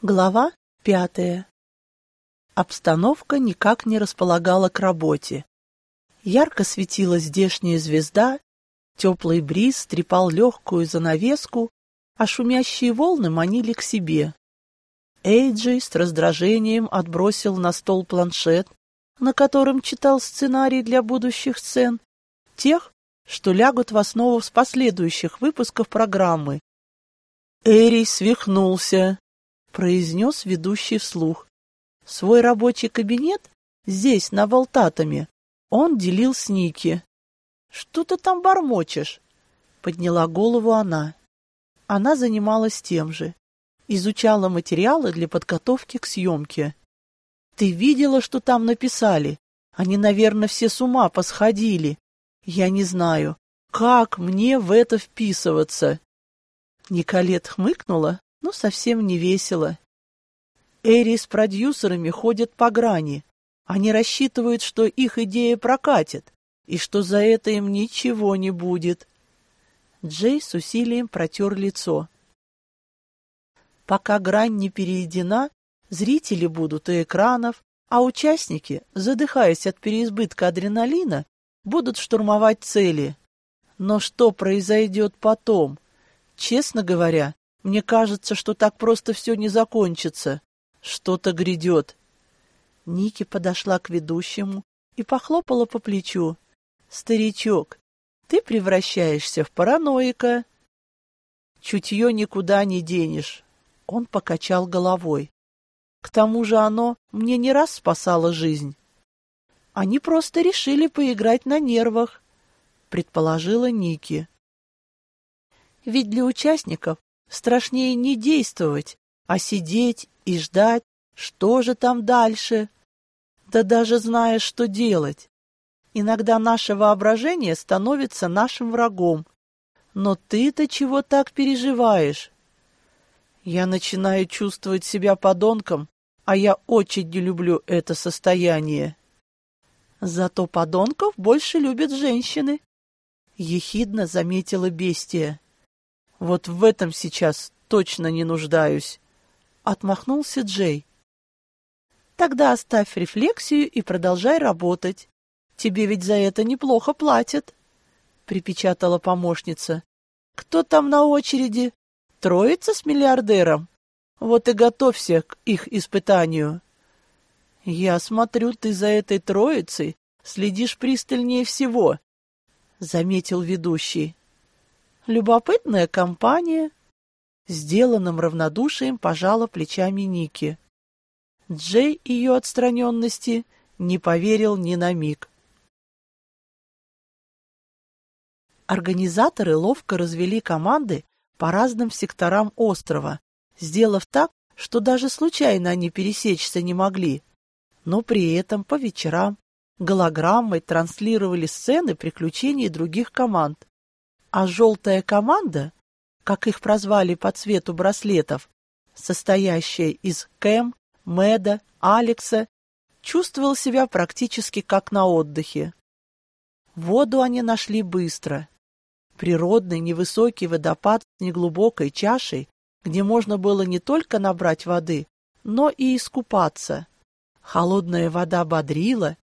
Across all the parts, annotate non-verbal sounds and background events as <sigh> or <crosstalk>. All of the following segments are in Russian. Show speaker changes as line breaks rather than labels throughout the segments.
Глава пятая. Обстановка никак не располагала к работе. Ярко светила здешняя звезда, теплый бриз трепал легкую занавеску, а шумящие волны манили к себе. Эйджи с раздражением отбросил на стол планшет, на котором читал сценарий для будущих сцен, тех, что лягут в основу с последующих выпусков программы. Эрий свихнулся, произнес ведущий вслух. Свой рабочий кабинет здесь, на Волтатами, он делил с Ники. «Что ты там бормочешь?» — подняла голову она. Она занималась тем же. Изучала материалы для подготовки к съемке. «Ты видела, что там написали? Они, наверное, все с ума посходили. Я не знаю, как мне в это вписываться?» Николет хмыкнула, но совсем не весело. Эри с продюсерами ходят по грани. Они рассчитывают, что их идея прокатит, и что за это им ничего не будет. Джей с усилием протер лицо. Пока грань не переедена, зрители будут у экранов, а участники, задыхаясь от переизбытка адреналина, будут штурмовать цели. Но что произойдет потом? Честно говоря, мне кажется, что так просто все не закончится. Что-то грядет. Ники подошла к ведущему и похлопала по плечу. «Старичок, ты превращаешься в параноика». «Чутье никуда не денешь». Он покачал головой. «К тому же оно мне не раз спасало жизнь». «Они просто решили поиграть на нервах», — предположила Ники. «Ведь для участников Страшнее не действовать, а сидеть и ждать, что же там дальше. Да даже зная, что делать. Иногда наше воображение становится нашим врагом. Но ты-то чего так переживаешь? Я начинаю чувствовать себя подонком, а я очень не люблю это состояние. Зато подонков больше любят женщины. Ехидно заметила бестия. Вот в этом сейчас точно не нуждаюсь. Отмахнулся Джей. Тогда оставь рефлексию и продолжай работать. Тебе ведь за это неплохо платят, припечатала помощница. Кто там на очереди? Троица с миллиардером? Вот и готовься к их испытанию. Я смотрю, ты за этой троицей следишь пристальнее всего, заметил ведущий. Любопытная компания. Сделанным равнодушием пожала плечами Ники. Джей ее отстраненности не поверил ни на миг. Организаторы ловко развели команды по разным секторам острова, сделав так, что даже случайно они пересечься не могли. Но при этом по вечерам голограммой транслировали сцены приключений других команд, а желтая команда, как их прозвали по цвету браслетов, состоящая из Кэм, Мэда, Алекса, чувствовал себя практически как на отдыхе. Воду они нашли быстро. Природный невысокий водопад с неглубокой чашей, где можно было не только набрать воды, но и искупаться. Холодная вода бодрила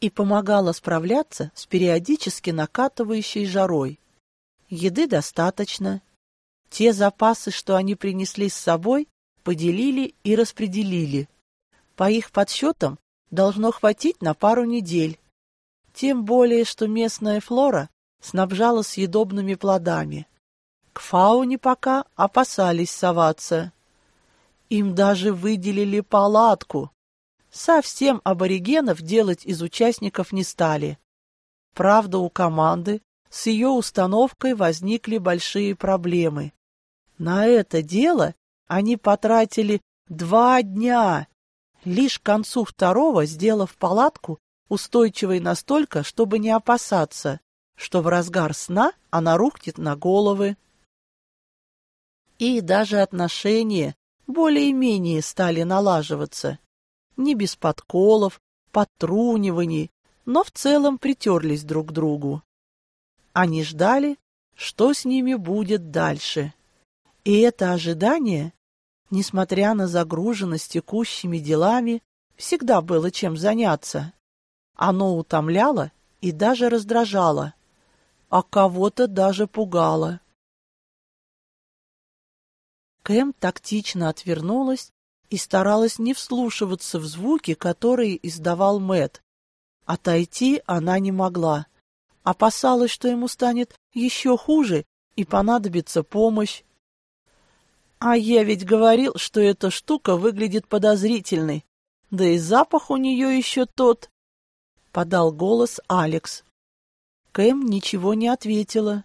и помогала справляться с периодически накатывающей жарой. Еды достаточно. Те запасы, что они принесли с собой, поделили и распределили. По их подсчетам, должно хватить на пару недель. Тем более, что местная флора снабжала съедобными плодами. К фауне пока опасались соваться. Им даже выделили палатку. Совсем аборигенов делать из участников не стали. Правда, у команды с ее установкой возникли большие проблемы. На это дело они потратили два дня, лишь к концу второго сделав палатку устойчивой настолько, чтобы не опасаться, что в разгар сна она рухнет на головы. И даже отношения более-менее стали налаживаться. Не без подколов, подтруниваний, но в целом притерлись друг к другу. Они ждали, что с ними будет дальше. И это ожидание Несмотря на загруженность текущими делами, всегда было чем заняться. Оно утомляло и даже раздражало, а кого-то даже пугало. Кэм тактично отвернулась и старалась не вслушиваться в звуки, которые издавал Мэт. Отойти она не могла. Опасалась, что ему станет еще хуже и понадобится помощь. А я ведь говорил, что эта штука выглядит подозрительной. Да и запах у нее еще тот. Подал голос Алекс. Кэм ничего не ответила,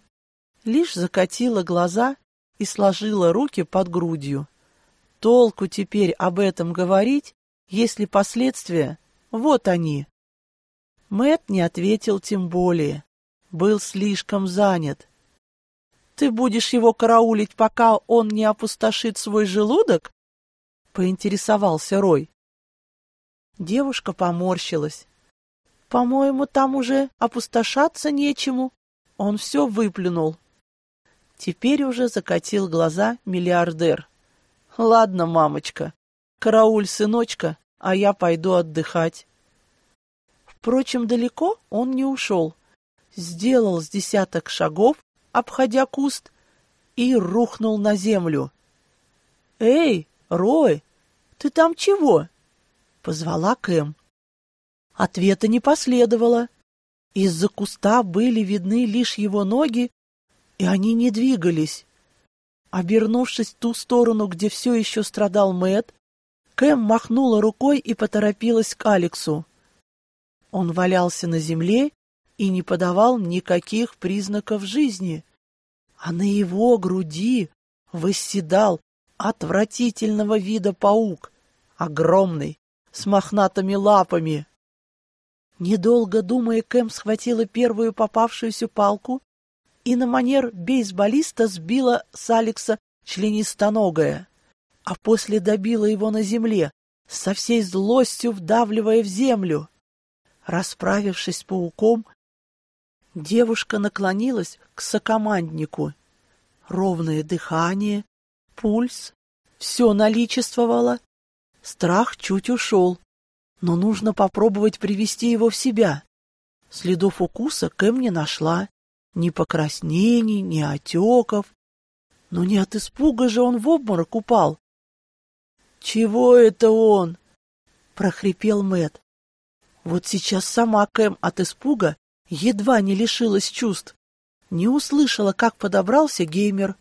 лишь закатила глаза и сложила руки под грудью. Толку теперь об этом говорить, если последствия вот они. Мэт не ответил тем более. Был слишком занят. Ты будешь его караулить, пока он не опустошит свой желудок? Поинтересовался Рой. Девушка поморщилась. По-моему, там уже опустошаться нечему. Он все выплюнул. Теперь уже закатил глаза миллиардер. Ладно, мамочка, карауль сыночка, а я пойду отдыхать. Впрочем, далеко он не ушел. Сделал с десяток шагов обходя куст, и рухнул на землю. «Эй, Рой, ты там чего?» — позвала Кэм. Ответа не последовало. Из-за куста были видны лишь его ноги, и они не двигались. Обернувшись в ту сторону, где все еще страдал Мэт, Кэм махнула рукой и поторопилась к Алексу. Он валялся на земле и не подавал никаких признаков жизни. А на его груди восседал отвратительного вида паук, огромный, с мохнатыми лапами. Недолго думая, Кэм схватила первую попавшуюся палку и на манер бейсболиста сбила с Алекса членистоногое, а после добила его на земле, со всей злостью вдавливая в землю. Расправившись с пауком, девушка наклонилась к сокоманднику. Ровное дыхание, пульс, все наличествовало. Страх чуть ушел, но нужно попробовать привести его в себя. Следов укуса Кэм не нашла, ни покраснений, ни отеков. Но не от испуга же он в обморок упал. «Чего это он?» — прохрипел Мэт. Вот сейчас сама Кэм от испуга едва не лишилась чувств. Не услышала, как подобрался геймер.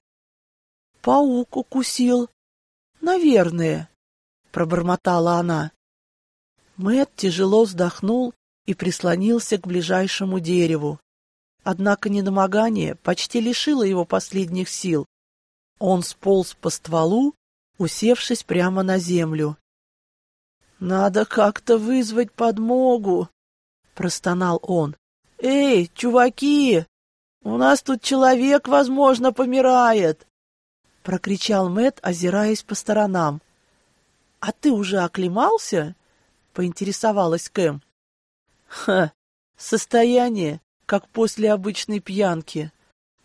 «Паук укусил. Наверное», — пробормотала она. Мэт тяжело вздохнул и прислонился к ближайшему дереву. Однако недомогание почти лишило его последних сил. Он сполз по стволу, усевшись прямо на землю. «Надо как-то вызвать подмогу», — простонал он. «Эй, чуваки, у нас тут человек, возможно, помирает!» — прокричал Мэт, озираясь по сторонам. «А ты уже оклемался?» — поинтересовалась Кэм. «Ха, состояние как после обычной пьянки.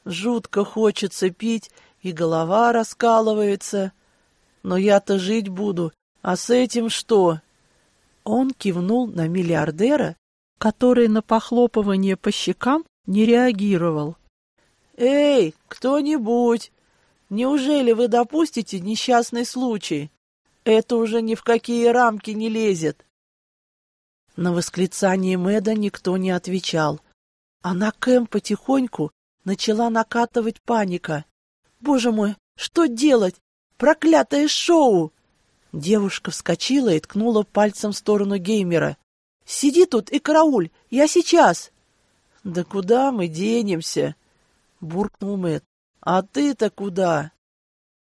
Жутко хочется пить, и голова раскалывается. Но я-то жить буду, а с этим что? Он кивнул на миллиардера, который на похлопывание по щекам не реагировал. «Эй, кто-нибудь! Неужели вы допустите несчастный случай? Это уже ни в какие рамки не лезет!» На восклицание Мэда никто не отвечал. А на Кэм потихоньку начала накатывать паника. «Боже мой, что делать? Проклятое шоу!» Девушка вскочила и ткнула пальцем в сторону геймера. «Сиди тут и карауль! Я сейчас!» «Да куда мы денемся?» — буркнул Мэт. «А ты-то куда?»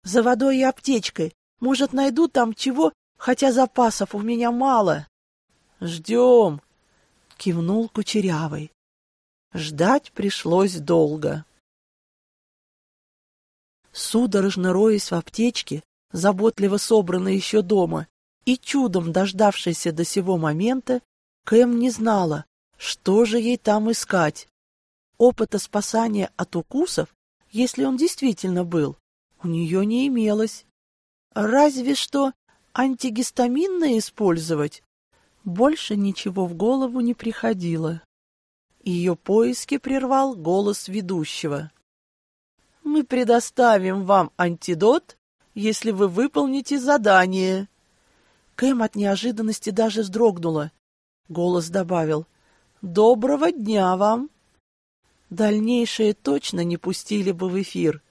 «За водой и аптечкой. Может, найду там чего, хотя запасов у меня мало». «Ждем!» — кивнул Кучерявый. Ждать пришлось долго. Судорожно роясь в аптечке, заботливо собранной еще дома, и чудом дождавшейся до сего момента, Кэм не знала, что же ей там искать. Опыта спасания от укусов, если он действительно был, у нее не имелось. Разве что антигистаминное использовать. Больше ничего в голову не приходило. Ее поиски прервал голос ведущего. «Мы предоставим вам антидот, если вы выполните задание». Кэм от неожиданности даже вздрогнула. Голос добавил. «Доброго дня вам!» Дальнейшее точно не пустили бы в эфир.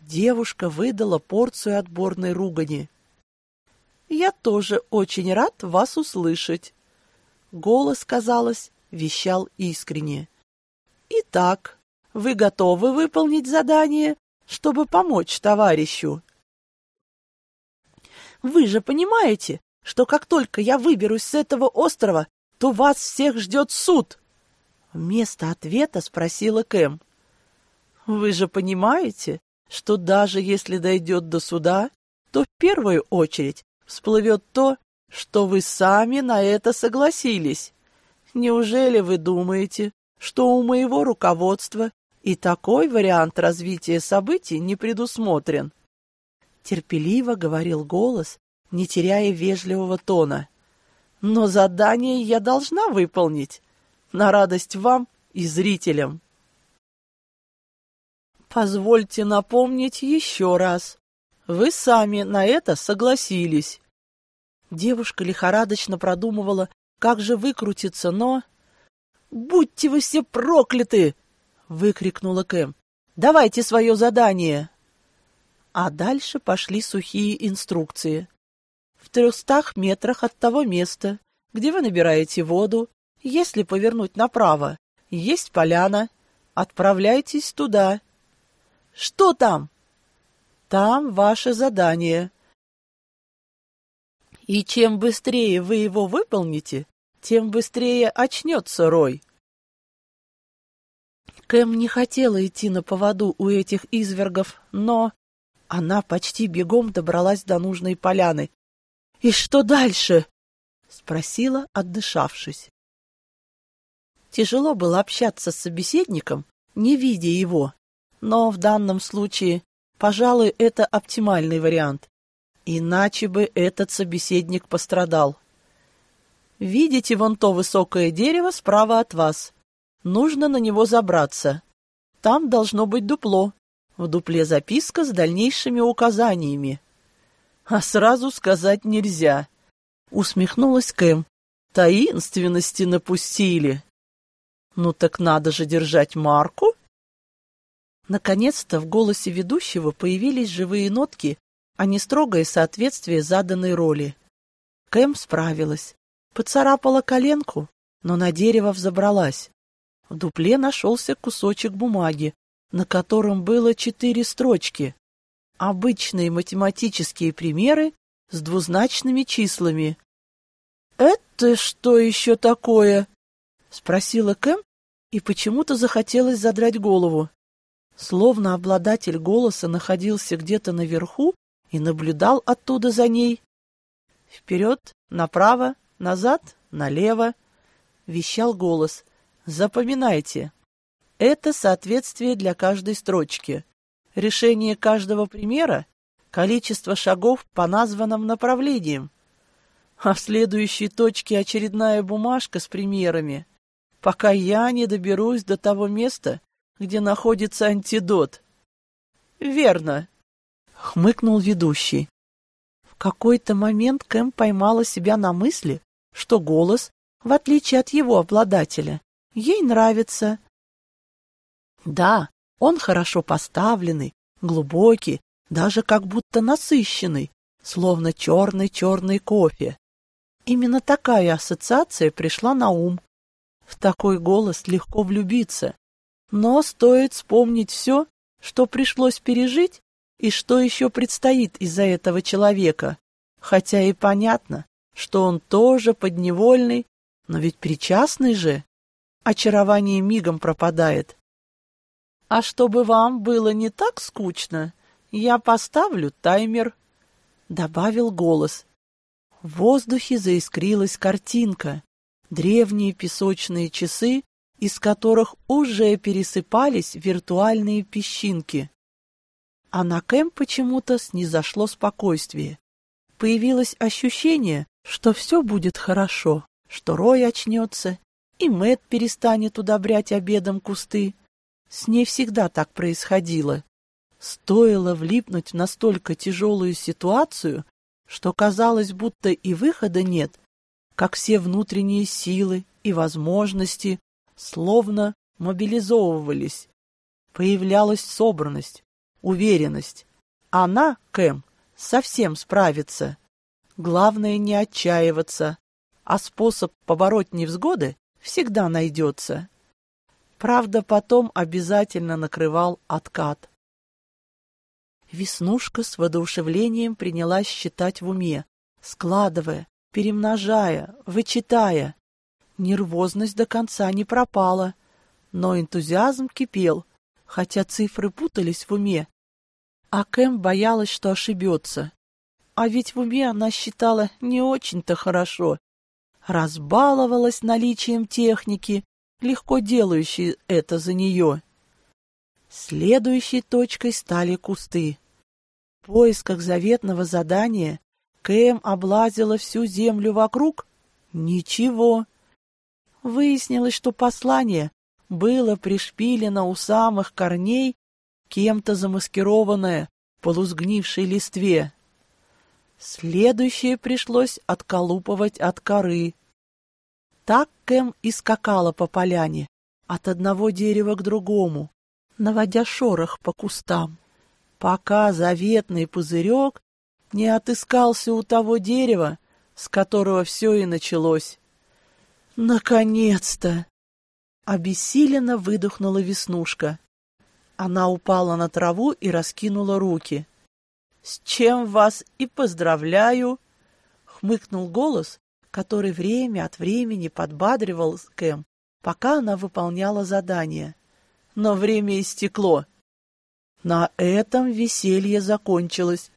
Девушка выдала порцию отборной ругани. «Я тоже очень рад вас услышать». Голос, казалось, вещал искренне. «Итак, вы готовы выполнить задание, чтобы помочь товарищу?» «Вы же понимаете, что как только я выберусь с этого острова, то вас всех ждет суд!» Вместо ответа спросила Кэм. «Вы же понимаете, что даже если дойдет до суда, то в первую очередь всплывет то, что вы сами на это согласились. Неужели вы думаете, что у моего руководства и такой вариант развития событий не предусмотрен?» Терпеливо говорил голос, не теряя вежливого тона. «Но задание я должна выполнить, на радость вам и зрителям». Позвольте напомнить еще раз. Вы сами на это согласились. Девушка лихорадочно продумывала, как же выкрутиться, но... «Будьте вы все прокляты!» — выкрикнула Кэм. «Давайте свое задание!» А дальше пошли сухие инструкции. В трехстах метрах от того места, где вы набираете воду, если повернуть направо, есть поляна. Отправляйтесь туда. Что там? Там ваше задание. И чем быстрее вы его выполните, тем быстрее очнется Рой. Кэм не хотела идти на поводу у этих извергов, но она почти бегом добралась до нужной поляны. «И что дальше?» — спросила, отдышавшись. Тяжело было общаться с собеседником, не видя его, но в данном случае, пожалуй, это оптимальный вариант. Иначе бы этот собеседник пострадал. Видите вон то высокое дерево справа от вас. Нужно на него забраться. Там должно быть дупло. В дупле записка с дальнейшими указаниями. А сразу сказать нельзя. Усмехнулась Кэм. Таинственности напустили. Ну так надо же держать марку. Наконец-то в голосе ведущего появились живые нотки, а не строгое соответствие заданной роли. Кэм справилась. Поцарапала коленку, но на дерево взобралась. В дупле нашелся кусочек бумаги, на котором было четыре строчки. Обычные математические примеры с двузначными числами. «Это что еще такое?» — спросила Кэм, и почему-то захотелось задрать голову. Словно обладатель голоса находился где-то наверху и наблюдал оттуда за ней. «Вперед, направо, назад, налево», — вещал голос. «Запоминайте. Это соответствие для каждой строчки. Решение каждого примера — количество шагов по названным направлениям. А в следующей точке очередная бумажка с примерами, пока я не доберусь до того места, где находится антидот. Верно, хмыкнул ведущий. В какой-то момент Кэм поймала себя на мысли, что голос, в отличие от его обладателя, ей нравится. Да, он хорошо поставленный, глубокий, даже как будто насыщенный, словно черный-черный кофе. Именно такая ассоциация пришла на ум. В такой голос легко влюбиться. Но стоит вспомнить все, что пришлось пережить и что еще предстоит из-за этого человека. Хотя и понятно, что он тоже подневольный, но ведь причастный же. Очарование мигом пропадает. А чтобы вам было не так скучно, я поставлю таймер, — добавил голос. В воздухе заискрилась картинка. Древние песочные часы из которых уже пересыпались виртуальные песчинки. а на Кэм почему-то снизошло спокойствие. Появилось ощущение, что все будет хорошо, что Рой очнется, и Мэт перестанет удобрять обедом кусты. С ней всегда так происходило. Стоило влипнуть в настолько тяжелую ситуацию, что казалось, будто и выхода нет, как все внутренние силы и возможности словно мобилизовывались. Появлялась собранность, уверенность. Она, Кэм, совсем справится. Главное не отчаиваться, а способ побороть невзгоды всегда найдется. Правда, потом обязательно накрывал откат. Веснушка с воодушевлением принялась считать в уме, складывая, перемножая, вычитая. Нервозность до конца не пропала, но энтузиазм кипел, хотя цифры путались в уме. А Кэм боялась, что ошибется. А ведь в уме она считала не очень-то хорошо. Разбаловалась наличием техники, легко делающей это за нее. Следующей точкой стали кусты. В поисках заветного задания Кэм облазила всю землю вокруг. Ничего. Выяснилось, что послание было пришпилено у самых корней кем-то замаскированное в полузгнившей листве. Следующее пришлось отколупывать от коры. Так Кэм и скакала по поляне, от одного дерева к другому, наводя шорох по кустам, пока заветный пузырек не отыскался у того дерева, с которого все и началось. «Наконец-то!» Обессиленно выдохнула Веснушка. Она упала на траву и раскинула руки. «С чем вас и поздравляю!» — хмыкнул голос, который время от времени подбадривал Кэм, пока она выполняла задание но время истекло. На этом веселье закончилось.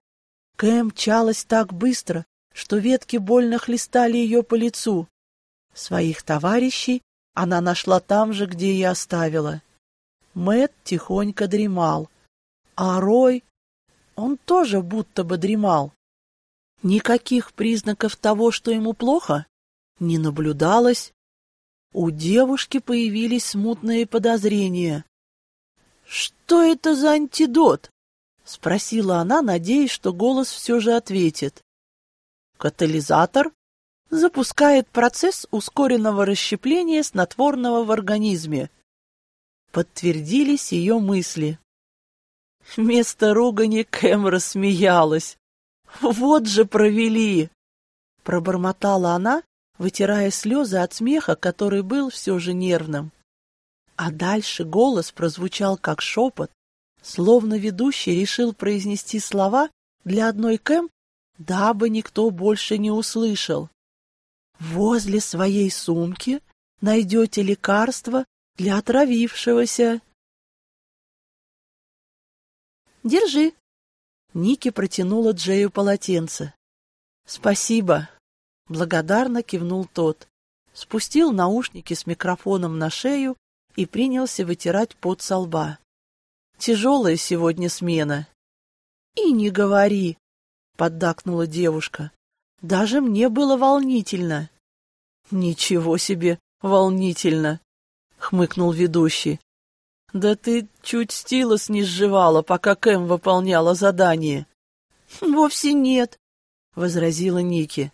Кэм мчалась так быстро, что ветки больно хлестали ее по лицу. Своих товарищей она нашла там же, где и оставила. Мэт тихонько дремал, а Рой, он тоже будто бы дремал. Никаких признаков того, что ему плохо, не наблюдалось. У девушки появились смутные подозрения. «Что это за антидот?» — спросила она, надеясь, что голос все же ответит. «Катализатор запускает процесс ускоренного расщепления снотворного в организме». Подтвердились ее мысли. Вместо ругани Кэм рассмеялась. «Вот же провели!» Пробормотала она, вытирая слезы от смеха, который был все же нервным. А дальше голос прозвучал как шепот, словно ведущий решил произнести слова для одной Кэм, дабы никто больше не услышал. Возле своей сумки найдете лекарство для отравившегося. Держи. Ники протянула Джею полотенце. Спасибо. Благодарно кивнул тот. Спустил наушники с микрофоном на шею и принялся вытирать пот со лба. «Тяжелая сегодня смена». «И не говори», — поддакнула девушка. «Даже мне было волнительно». «Ничего себе, волнительно», — хмыкнул ведущий. «Да ты чуть стилос не сживала, пока Кэм выполняла задание». <laughs> «Вовсе нет», — возразила Ники.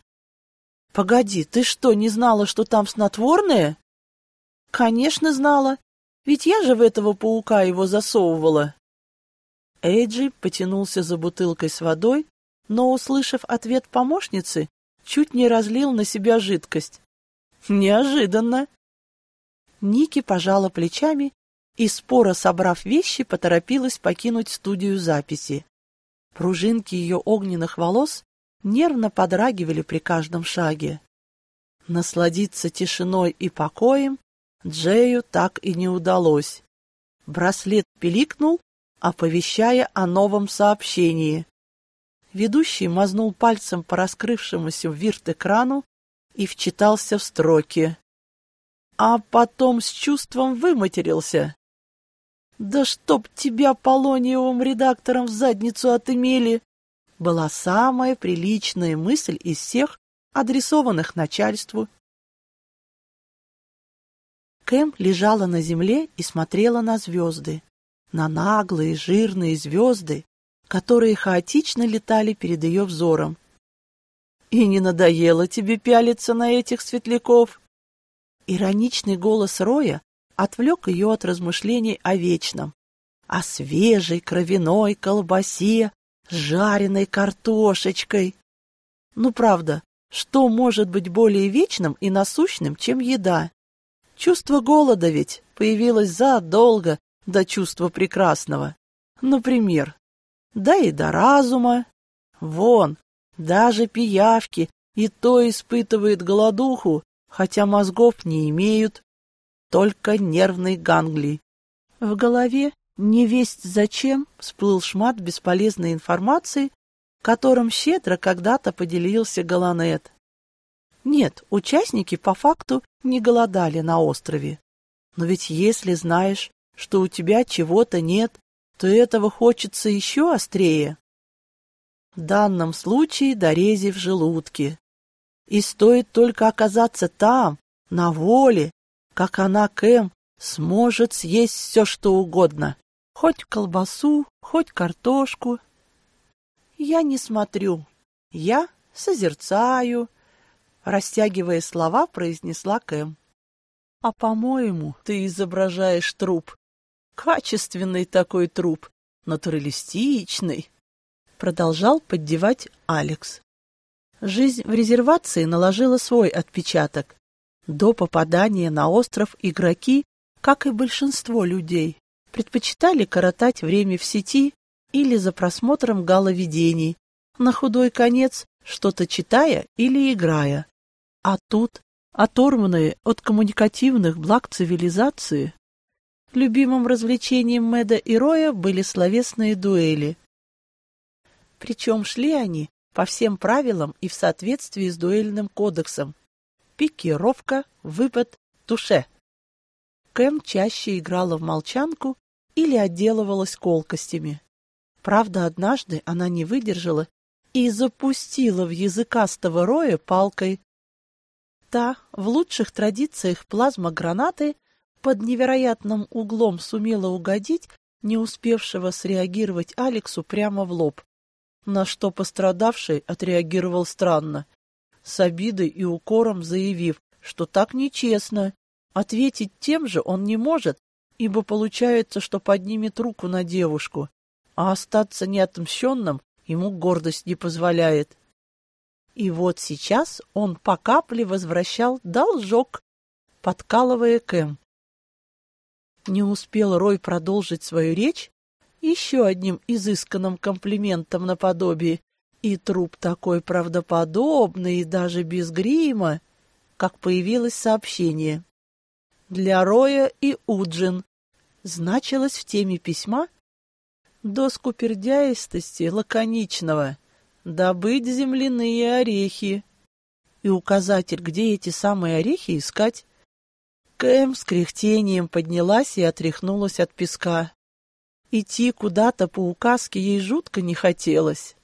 «Погоди, ты что, не знала, что там снотворное?» Конечно, знала. Ведь я же в этого паука его засовывала. Эйджи потянулся за бутылкой с водой, но, услышав ответ помощницы, чуть не разлил на себя жидкость. Неожиданно. Ники пожала плечами и, споро собрав вещи, поторопилась покинуть студию записи. Пружинки ее огненных волос нервно подрагивали при каждом шаге. Насладиться тишиной и покоем Джею так и не удалось. Браслет пиликнул, оповещая о новом сообщении. Ведущий мазнул пальцем по раскрывшемуся вирт-экрану и вчитался в строки. А потом с чувством выматерился. Да чтоб тебя полониевым редактором в задницу отымели! Была самая приличная мысль из всех, адресованных начальству. Кэм лежала на земле и смотрела на звезды, на наглые жирные звезды, которые хаотично летали перед ее взором. «И не надоело тебе пялиться на этих светляков?» Ироничный голос Роя отвлек ее от размышлений о вечном, о свежей кровяной колбасе с жареной картошечкой. Ну, правда, что может быть более вечным и насущным, чем еда? Чувство голода ведь появилось задолго до чувства прекрасного. Например, да и до разума. Вон, даже пиявки и то испытывают голодуху, хотя мозгов не имеют, только нервный ганглий. В голове не весть зачем всплыл шмат бесполезной информации, которым щедро когда-то поделился Галанет. Нет, участники по факту не голодали на острове. Но ведь если знаешь, что у тебя чего-то нет, то этого хочется еще острее. В данном случае дорези в желудке. И стоит только оказаться там, на воле, как она, Кэм, сможет съесть все, что угодно. Хоть колбасу, хоть картошку. Я не смотрю. Я созерцаю. Растягивая слова, произнесла Кэм. А, по-моему, ты изображаешь труп. Качественный такой труп, натуралистичный. Продолжал поддевать Алекс. Жизнь в резервации наложила свой отпечаток. До попадания на остров игроки, как и большинство людей, предпочитали коротать время в сети или за просмотром галовидений, на худой конец что-то читая или играя. А тут, оторванные от коммуникативных благ цивилизации, любимым развлечением Мэда и Роя были словесные дуэли. Причем шли они по всем правилам и в соответствии с дуэльным кодексом. Пикировка, выпад, туше. Кэм чаще играла в молчанку или отделывалась колкостями. Правда, однажды она не выдержала и запустила в языкастого роя палкой. Та, в лучших традициях плазма-гранаты, под невероятным углом сумела угодить не успевшего среагировать Алексу прямо в лоб на что пострадавший отреагировал странно, с обидой и укором заявив, что так нечестно. Ответить тем же он не может, ибо получается, что поднимет руку на девушку, а остаться неотмщенным ему гордость не позволяет. И вот сейчас он по капле возвращал должок, подкалывая Кэм. Не успел Рой продолжить свою речь, еще одним изысканным комплиментом наподобие, и труп такой правдоподобный и даже без грима, как появилось сообщение. Для Роя и Уджин значилось в теме письма до скупердяистости лаконичного «добыть земляные орехи» и указатель, где эти самые орехи искать. Кэм с кряхтением поднялась и отряхнулась от песка. Идти куда-то по указке ей жутко не хотелось.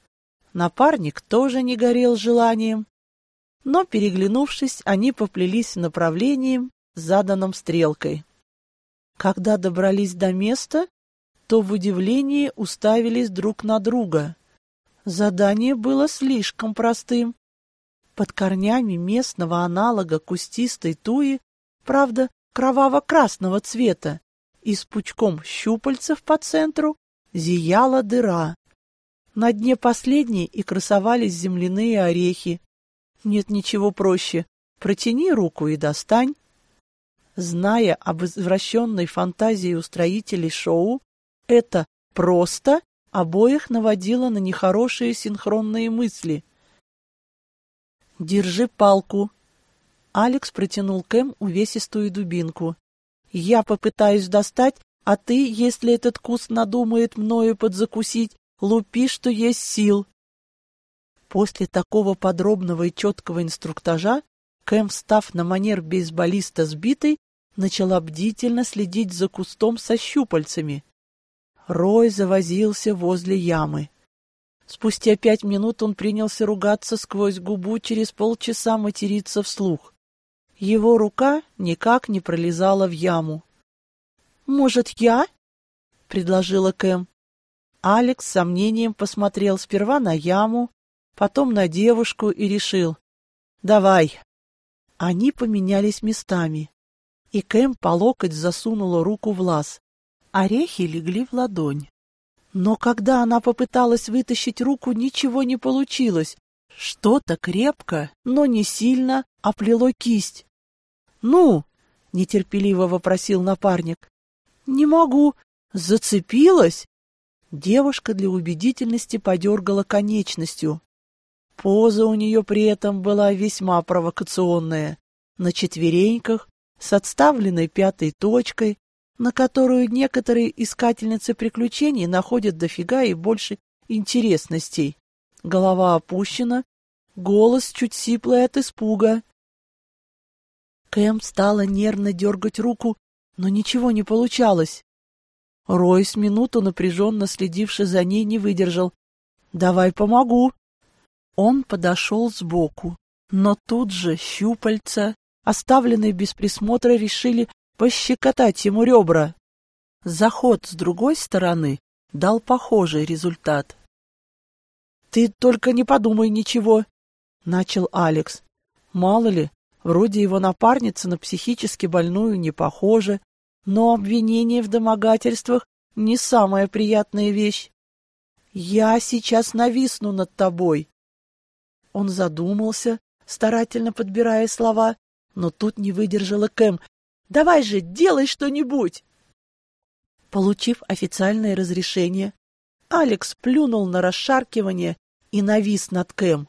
Напарник тоже не горел желанием. Но, переглянувшись, они поплелись в направлении, заданном стрелкой. Когда добрались до места, то в удивлении уставились друг на друга. Задание было слишком простым. Под корнями местного аналога кустистой туи, правда, кроваво-красного цвета, и с пучком щупальцев по центру зияла дыра. На дне последней и красовались земляные орехи. Нет ничего проще. Протяни руку и достань. Зная об извращенной фантазии устроителей шоу, это просто обоих наводило на нехорошие синхронные мысли. «Держи палку!» Алекс протянул Кэм увесистую дубинку. Я попытаюсь достать, а ты, если этот куст надумает мною подзакусить, лупи, что есть сил. После такого подробного и четкого инструктажа Кэм, став на манер бейсболиста сбитой, начала бдительно следить за кустом со щупальцами. Рой завозился возле ямы. Спустя пять минут он принялся ругаться сквозь губу, через полчаса материться вслух. Его рука никак не пролезала в яму. «Может, я?» — предложила Кэм. Алекс с сомнением посмотрел сперва на яму, потом на девушку и решил. «Давай». Они поменялись местами, и Кэм по локоть засунула руку в лаз. Орехи легли в ладонь. Но когда она попыталась вытащить руку, ничего не получилось. Что-то крепко, но не сильно оплело кисть. «Ну?» — нетерпеливо вопросил напарник. «Не могу. Зацепилась?» Девушка для убедительности подергала конечностью. Поза у нее при этом была весьма провокационная. На четвереньках, с отставленной пятой точкой, на которую некоторые искательницы приключений находят дофига и больше интересностей. Голова опущена, голос чуть сиплый от испуга. Кэм стала нервно дергать руку, но ничего не получалось. Рой с минуту напряженно следивший за ней не выдержал. «Давай помогу!» Он подошел сбоку, но тут же щупальца, оставленные без присмотра, решили пощекотать ему ребра. Заход с другой стороны дал похожий результат. «Ты только не подумай ничего», — начал Алекс. «Мало ли, вроде его напарница на психически больную не похожа, но обвинение в домогательствах не самая приятная вещь. Я сейчас нависну над тобой». Он задумался, старательно подбирая слова, но тут не выдержала Кэм Давай же, делай что-нибудь!» Получив официальное разрешение, Алекс плюнул на расшаркивание и навис над Кэм.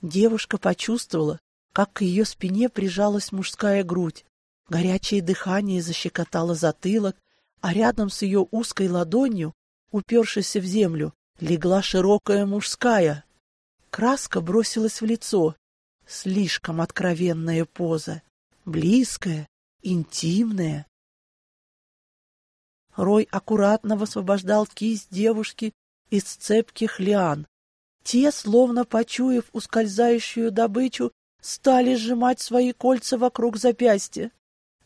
Девушка почувствовала, как к ее спине прижалась мужская грудь. Горячее дыхание защекотало затылок, а рядом с ее узкой ладонью, упершейся в землю, легла широкая мужская. Краска бросилась в лицо. Слишком откровенная поза. Близкая, интимное. Рой аккуратно высвобождал кисть девушки из цепких лиан. Те, словно почуяв ускользающую добычу, стали сжимать свои кольца вокруг запястья.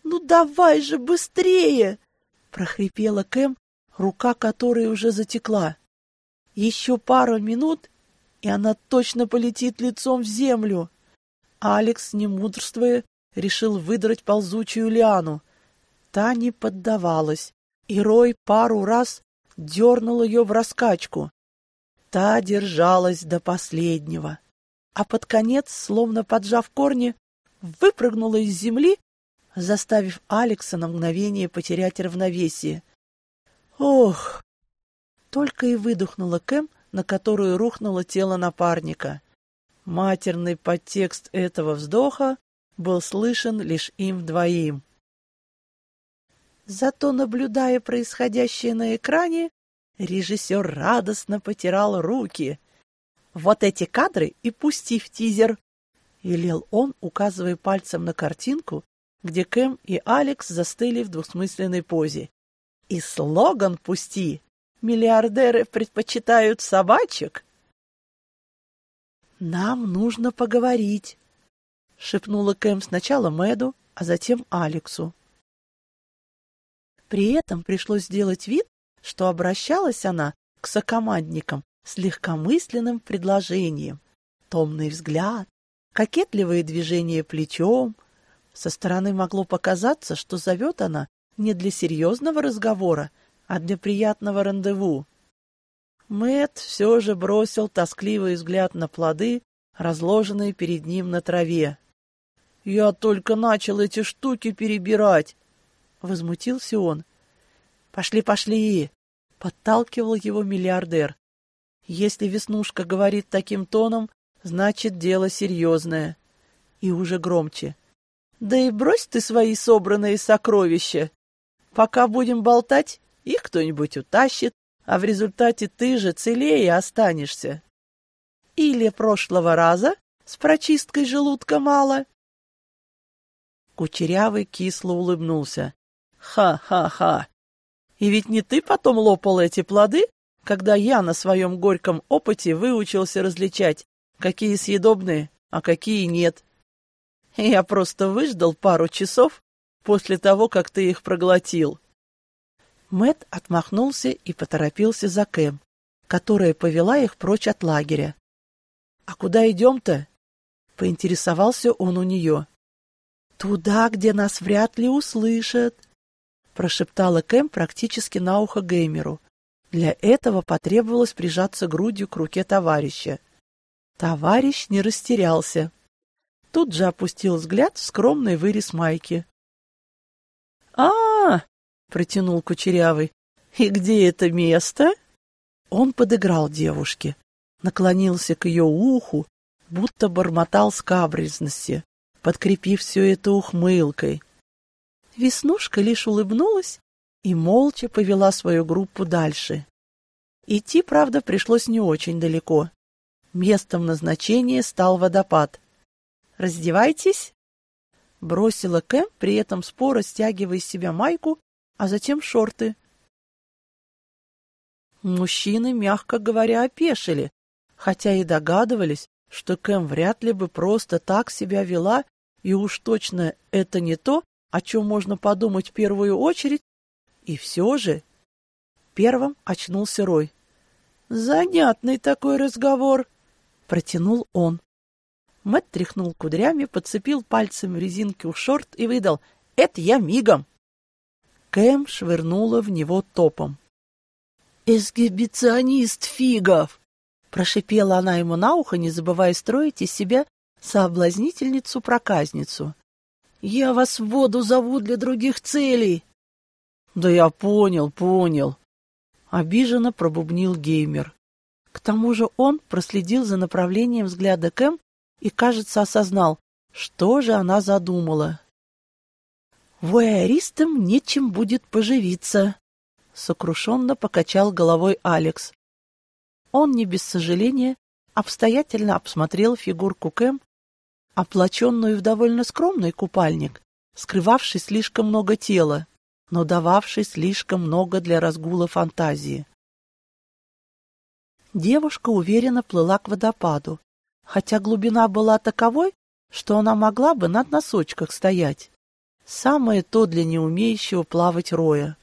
«Ну давай же быстрее!» — прохрипела Кэм, рука которой уже затекла. «Еще пару минут, и она точно полетит лицом в землю!» Алекс, не мудрствуя, решил выдрать ползучую лиану. Та не поддавалась, и Рой пару раз дернул ее в раскачку. Та держалась до последнего, а под конец, словно поджав корни, выпрыгнула из земли, заставив Алекса на мгновение потерять равновесие. «Ох!» Только и выдохнула Кэм, на которую рухнуло тело напарника. Матерный подтекст этого вздоха был слышен лишь им двоим. Зато, наблюдая происходящее на экране, режиссер радостно потирал руки. «Вот эти кадры и пусти в тизер!» — велел он, указывая пальцем на картинку, где Кэм и Алекс застыли в двусмысленной позе. «И слоган пусти! Миллиардеры предпочитают собачек!» «Нам нужно поговорить», — шепнула Кэм сначала Мэду, а затем Алексу. При этом пришлось сделать вид, что обращалась она к сокомандникам с легкомысленным предложением. Томный взгляд, кокетливые движения плечом. Со стороны могло показаться, что зовет она не для серьезного разговора, а для приятного рандеву. Мэт все же бросил тоскливый взгляд на плоды, разложенные перед ним на траве. «Я только начал эти штуки перебирать!» Возмутился он. «Пошли, пошли!» Подталкивал его миллиардер. «Если Веснушка говорит таким тоном, значит, дело серьезное». И уже громче. «Да и брось ты свои собранные сокровища! Пока будем болтать, их кто-нибудь утащит, а в результате ты же целее останешься. Или прошлого раза с прочисткой желудка мало, Кучерявый кисло улыбнулся. Ха-ха-ха. И ведь не ты потом лопал эти плоды, когда я на своем горьком опыте выучился различать, какие съедобные, а какие нет. Я просто выждал пару часов после того, как ты их проглотил. Мэт отмахнулся и поторопился за Кэм, которая повела их прочь от лагеря. — А куда идем-то? — поинтересовался он у нее. — Туда, где нас вряд ли услышат, — прошептала Кэм практически на ухо Геймеру. Для этого потребовалось прижаться грудью к руке товарища. Товарищ не растерялся. Тут же опустил взгляд в скромный вырез майки. а, -а, -а протянул Кучерявый. «И где это место?» Он подыграл девушке, наклонился к ее уху, будто бормотал скабрезности, подкрепив все это ухмылкой. Веснушка лишь улыбнулась и молча повела свою группу дальше. Идти, правда, пришлось не очень далеко. Местом назначения стал водопад. «Раздевайтесь!» Бросила Кэм, при этом споро стягивая из себя майку, а затем шорты. Мужчины, мягко говоря, опешили, хотя и догадывались, что Кэм вряд ли бы просто так себя вела, и уж точно это не то, о чем можно подумать в первую очередь, и все же... Первым очнулся Рой. «Занятный такой разговор», — протянул он. Мэтт тряхнул кудрями, подцепил пальцем резинки у шорт и выдал «Это я мигом». Кэм швырнула в него топом. «Эксгибиционист фигов!» — прошипела она ему на ухо, не забывая строить из себя соблазнительницу-проказницу. Я вас в воду зову для других целей. Да я понял, понял. Обиженно пробубнил геймер. К тому же он проследил за направлением взгляда Кэм и, кажется, осознал, что же она задумала. «Вуэристам нечем будет поживиться», — сокрушенно покачал головой Алекс. Он не без сожаления обстоятельно обсмотрел фигурку Кэм облаченную в довольно скромный купальник, скрывавший слишком много тела, но дававший слишком много для разгула фантазии. Девушка уверенно плыла к водопаду, хотя глубина была таковой, что она могла бы над носочках стоять. Самое то для неумеющего плавать роя.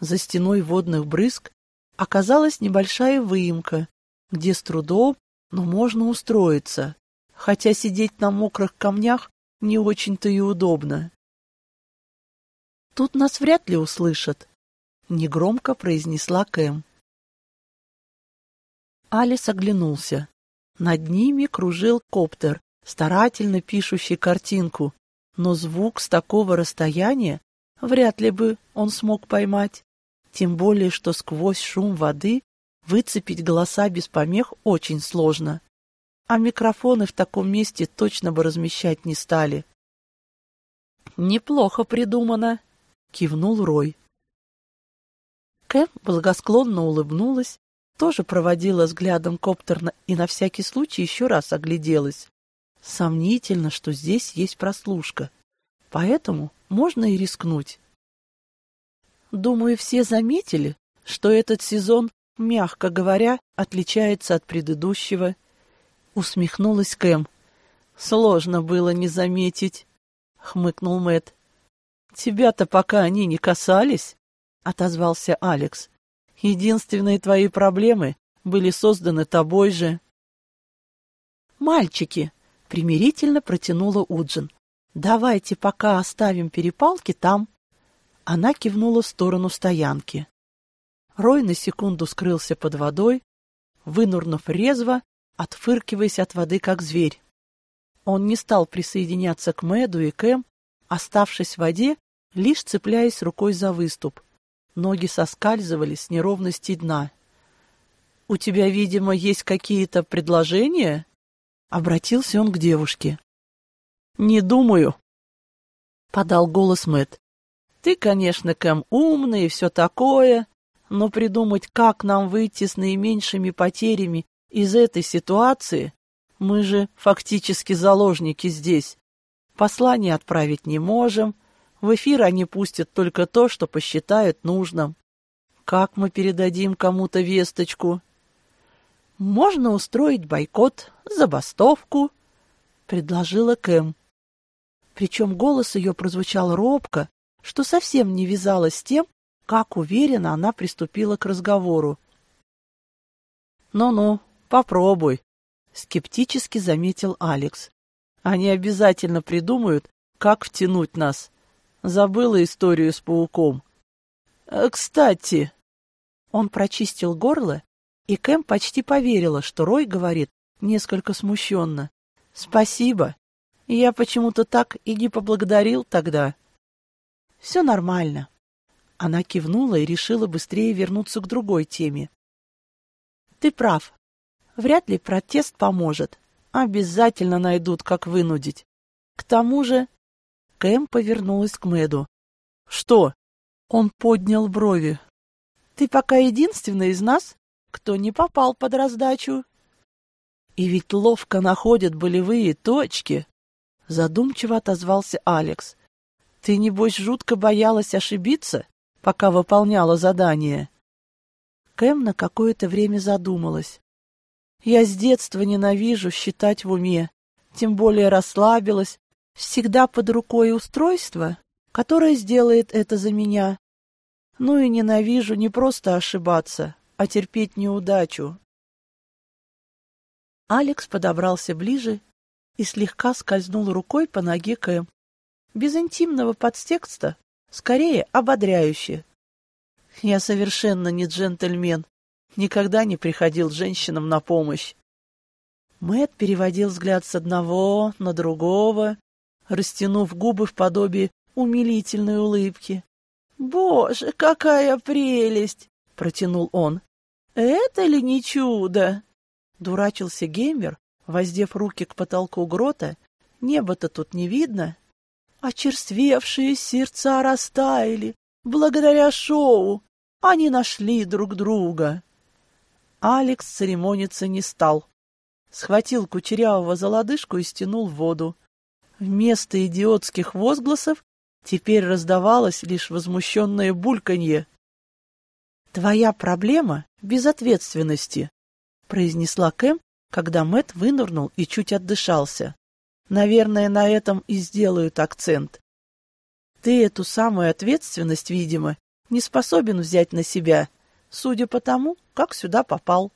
За стеной водных брызг оказалась небольшая выемка, где с трудом, но можно устроиться хотя сидеть на мокрых камнях не очень-то и удобно. «Тут нас вряд ли услышат», — негромко произнесла Кэм. Алис оглянулся. Над ними кружил коптер, старательно пишущий картинку, но звук с такого расстояния вряд ли бы он смог поймать. Тем более, что сквозь шум воды выцепить голоса без помех очень сложно а микрофоны в таком месте точно бы размещать не стали. «Неплохо придумано», — кивнул Рой. Кэм благосклонно улыбнулась, тоже проводила взглядом коптер и на всякий случай еще раз огляделась. Сомнительно, что здесь есть прослушка, поэтому можно и рискнуть. Думаю, все заметили, что этот сезон, мягко говоря, отличается от предыдущего усмехнулась Кэм. Сложно было не заметить, хмыкнул Мэт. Тебя-то пока они не касались, отозвался Алекс. Единственные твои проблемы были созданы тобой же. Мальчики, примирительно протянула Уджин. Давайте пока оставим перепалки там. Она кивнула в сторону стоянки. Рой на секунду скрылся под водой, вынурнув резво, отфыркиваясь от воды, как зверь. Он не стал присоединяться к Мэду и Кэм, оставшись в воде, лишь цепляясь рукой за выступ. Ноги соскальзывали с неровности дна. — У тебя, видимо, есть какие-то предложения? — обратился он к девушке. — Не думаю, — подал голос Мэт. Ты, конечно, Кэм, умный и все такое, но придумать, как нам выйти с наименьшими потерями из этой ситуации мы же фактически заложники здесь. Послание отправить не можем. В эфир они пустят только то, что посчитают нужным. Как мы передадим кому-то весточку? Можно устроить бойкот, забастовку, предложила Кэм. Причем голос ее прозвучал робко, что совсем не вязалось с тем, как уверенно она приступила к разговору. «Ну-ну, попробуй», — скептически заметил Алекс. «Они обязательно придумают, как втянуть нас. Забыла историю с пауком». «Э, «Кстати...» Он прочистил горло, и Кэм почти поверила, что Рой говорит несколько смущенно. «Спасибо. Я почему-то так и не поблагодарил тогда». «Все нормально». Она кивнула и решила быстрее вернуться к другой теме. «Ты прав. Вряд ли протест поможет. Обязательно найдут, как вынудить. К тому же...» Кэм повернулась к Мэду. «Что?» Он поднял брови. «Ты пока единственный из нас, кто не попал под раздачу». «И ведь ловко находят болевые точки», — задумчиво отозвался Алекс. «Ты, небось, жутко боялась ошибиться, пока выполняла задание?» Кэм на какое-то время задумалась. Я с детства ненавижу считать в уме, тем более расслабилась, всегда под рукой устройство, которое сделает это за меня. Ну и ненавижу не просто ошибаться, а терпеть неудачу. Алекс подобрался ближе и слегка скользнул рукой по ноге Кэм. Без интимного подтекста, скорее ободряюще. Я совершенно не джентльмен, никогда не приходил женщинам на помощь. Мэт переводил взгляд с одного на другого, растянув губы в подобие умилительной улыбки. «Боже, какая прелесть!» — протянул он. «Это ли не чудо?» Дурачился геймер, воздев руки к потолку грота. Небо-то тут не видно. Очерствевшие сердца растаяли. Благодаря шоу они нашли друг друга. Алекс церемониться не стал. Схватил Кучерявого за лодыжку и стянул в воду. Вместо идиотских возгласов теперь раздавалось лишь возмущенное бульканье. «Твоя проблема — безответственности», — произнесла Кэм, когда Мэт вынырнул и чуть отдышался. «Наверное, на этом и сделают акцент. Ты эту самую ответственность, видимо, не способен взять на себя, судя по тому, как сюда попал.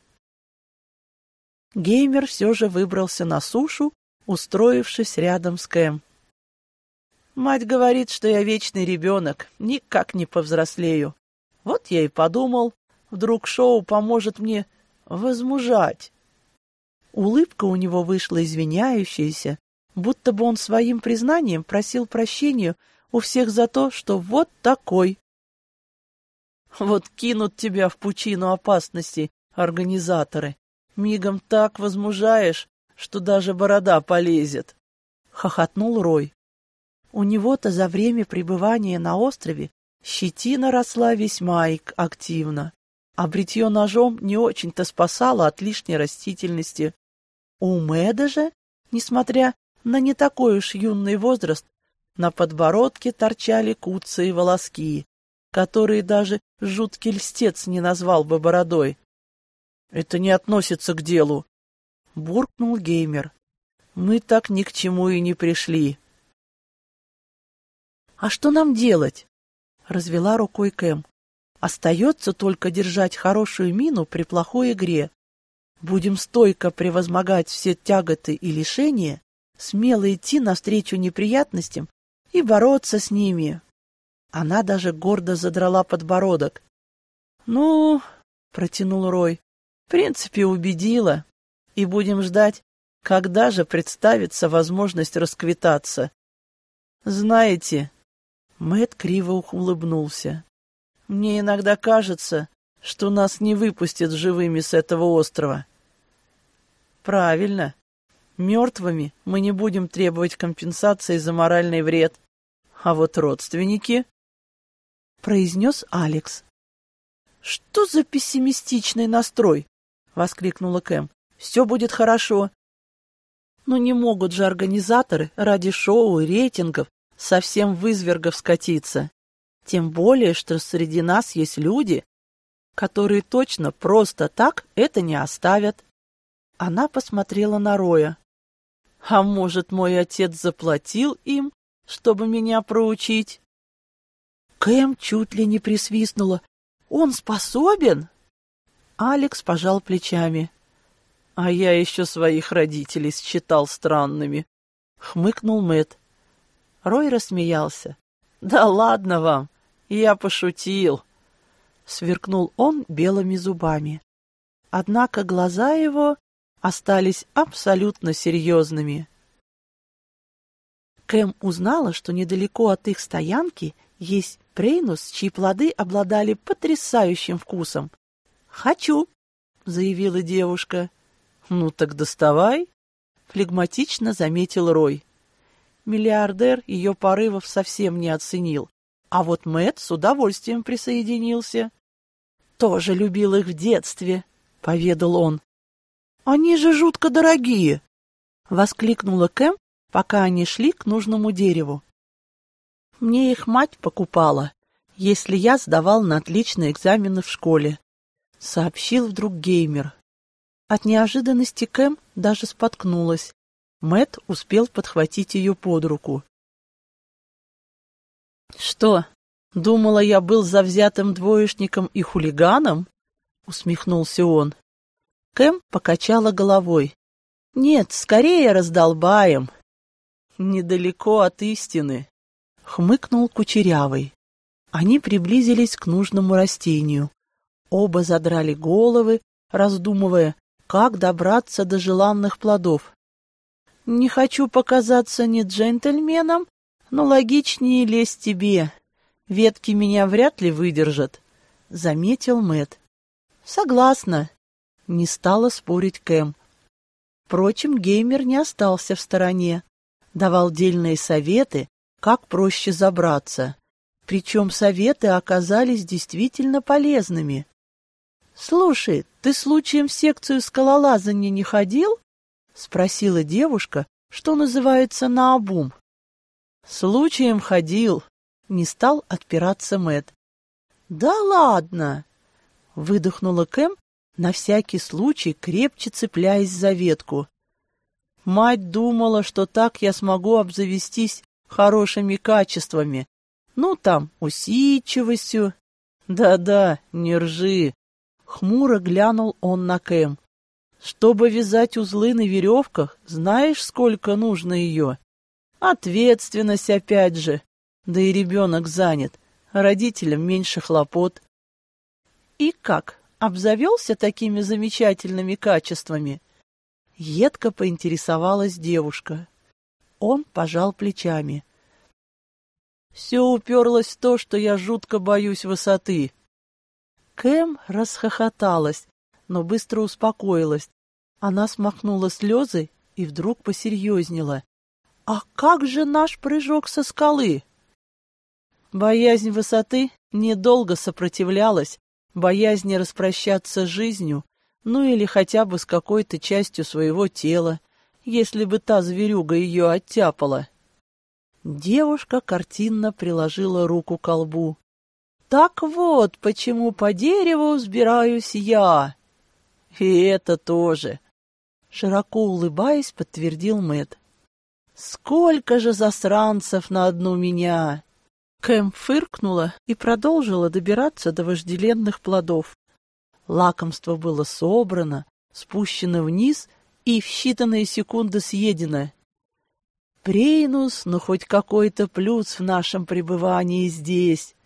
Геймер все же выбрался на сушу, устроившись рядом с Кэм. Мать говорит, что я вечный ребенок, никак не повзрослею. Вот я и подумал, вдруг шоу поможет мне возмужать. Улыбка у него вышла извиняющаяся, будто бы он своим признанием просил прощения у всех за то, что вот такой. Вот кинут тебя в пучину опасности организаторы. Мигом так возмужаешь, что даже борода полезет. Хохотнул Рой. У него-то за время пребывания на острове щетина росла весьма активно, а бритье ножом не очень-то спасало от лишней растительности. У Мэда же, несмотря на не такой уж юный возраст, на подбородке торчали куцые волоски, которые даже жуткий льстец не назвал бы бородой. «Это не относится к делу», — буркнул геймер. «Мы так ни к чему и не пришли». «А что нам делать?» — развела рукой Кэм. «Остается только держать хорошую мину при плохой игре. Будем стойко превозмогать все тяготы и лишения, смело идти навстречу неприятностям и бороться с ними, она даже гордо задрала подбородок. «Ну, — протянул Рой, — в принципе убедила. И будем ждать, когда же представится возможность расквитаться. Знаете, Мэт криво улыбнулся. Мне иногда кажется, что нас не выпустят живыми с этого острова. Правильно. Мертвыми мы не будем требовать компенсации за моральный вред. А вот родственники произнес Алекс. «Что за пессимистичный настрой?» — воскликнула Кэм. «Все будет хорошо». Но не могут же организаторы ради шоу и рейтингов совсем в извергов скатиться. Тем более, что среди нас есть люди, которые точно просто так это не оставят. Она посмотрела на Роя. А может, мой отец заплатил им, чтобы меня проучить? Кэм чуть ли не присвистнула. Он способен? Алекс пожал плечами. А я еще своих родителей считал странными. Хмыкнул Мэт. Рой рассмеялся. Да ладно вам, я пошутил. Сверкнул он белыми зубами. Однако глаза его остались абсолютно серьезными. Кэм узнала, что недалеко от их стоянки есть прейнус, чьи плоды обладали потрясающим вкусом. «Хочу», — заявила девушка. «Ну так доставай», — флегматично заметил Рой. Миллиардер ее порывов совсем не оценил, а вот Мэт с удовольствием присоединился. «Тоже любил их в детстве», — поведал он. «Они же жутко дорогие!» — воскликнула Кэм, пока они шли к нужному дереву. «Мне их мать покупала, если я сдавал на отличные экзамены в школе», — сообщил вдруг геймер. От неожиданности Кэм даже споткнулась. Мэт успел подхватить ее под руку. «Что, думала, я был завзятым двоечником и хулиганом?» — усмехнулся он. Кэм покачала головой. «Нет, скорее раздолбаем». «Недалеко от истины», — хмыкнул Кучерявый. Они приблизились к нужному растению. Оба задрали головы, раздумывая, как добраться до желанных плодов. «Не хочу показаться не джентльменом, но логичнее лезть тебе. Ветки меня вряд ли выдержат», — заметил Мэт. «Согласна», не стала спорить Кэм. Впрочем, геймер не остался в стороне. Давал дельные советы, как проще забраться. Причем советы оказались действительно полезными. «Слушай, ты случаем в секцию скалолазания не ходил?» — спросила девушка, что называется наобум. «Случаем ходил», — не стал отпираться Мэт. «Да ладно!» — выдохнула Кэм на всякий случай крепче цепляясь за ветку. Мать думала, что так я смогу обзавестись хорошими качествами. Ну, там, усидчивостью. Да-да, не ржи. Хмуро глянул он на Кэм. Чтобы вязать узлы на веревках, знаешь, сколько нужно ее? Ответственность опять же. Да и ребенок занят. Родителям меньше хлопот. И как? обзавелся такими замечательными качествами? Едко поинтересовалась девушка. Он пожал плечами. Все уперлось в то, что я жутко боюсь высоты. Кэм расхохоталась, но быстро успокоилась. Она смахнула слезы и вдруг посерьезнела. «А как же наш прыжок со скалы?» Боязнь высоты недолго сопротивлялась, боязни распрощаться с жизнью, ну или хотя бы с какой-то частью своего тела, если бы та зверюга ее оттяпала. Девушка картинно приложила руку к колбу. «Так вот, почему по дереву взбираюсь я!» «И это тоже!» Широко улыбаясь, подтвердил Мэт. «Сколько же засранцев на одну меня!» Кэм фыркнула и продолжила добираться до вожделенных плодов. Лакомство было собрано, спущено вниз и в считанные секунды съедено. «Прейнус, ну хоть какой-то плюс в нашем пребывании здесь!»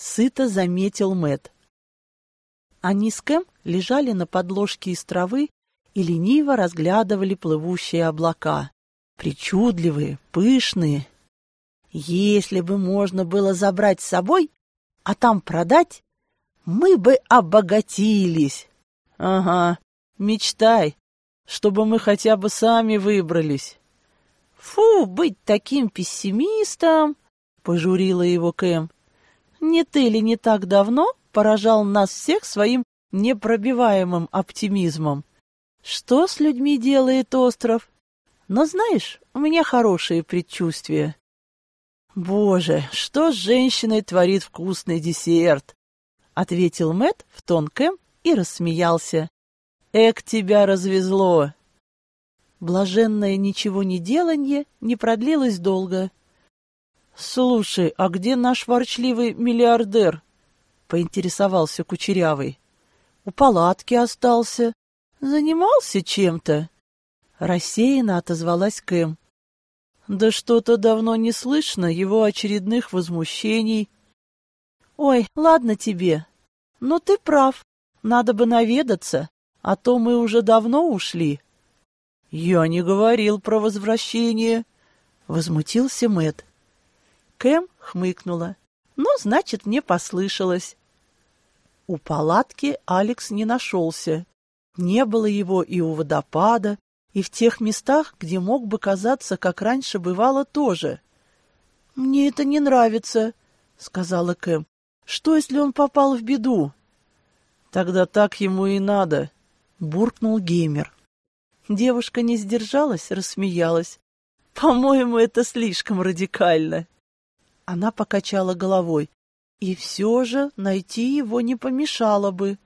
Сыто заметил Мэт. Они с Кэм лежали на подложке из травы и лениво разглядывали плывущие облака. Причудливые, пышные, если бы можно было забрать с собой, а там продать, мы бы обогатились. Ага, мечтай, чтобы мы хотя бы сами выбрались. Фу, быть таким пессимистом, пожурила его Кэм. Не ты ли не так давно поражал нас всех своим непробиваемым оптимизмом? Что с людьми делает остров? Но знаешь, у меня хорошие предчувствия. Боже, что с женщиной творит вкусный десерт? Ответил Мэт в тон Кэм и рассмеялся. Эк, тебя развезло. Блаженное ничего не деланье не продлилось долго. «Слушай, а где наш ворчливый миллиардер?» — поинтересовался Кучерявый. «У палатки остался. Занимался чем-то?» Рассеянно отозвалась Кэм. «Да что-то давно не слышно его очередных возмущений». «Ой, ладно тебе. Но ты прав. Надо бы наведаться, а то мы уже давно ушли». «Я не говорил про возвращение», — возмутился Мэт. Кэм хмыкнула. «Ну, значит, мне послышалось». У палатки Алекс не нашелся. Не было его и у водопада, и в тех местах, где мог бы казаться, как раньше бывало тоже. «Мне это не нравится», — сказала Кэм. «Что, если он попал в беду?» «Тогда так ему и надо», — буркнул геймер. Девушка не сдержалась, рассмеялась. «По-моему, это слишком радикально». Она покачала головой. «И все же найти его не помешало бы».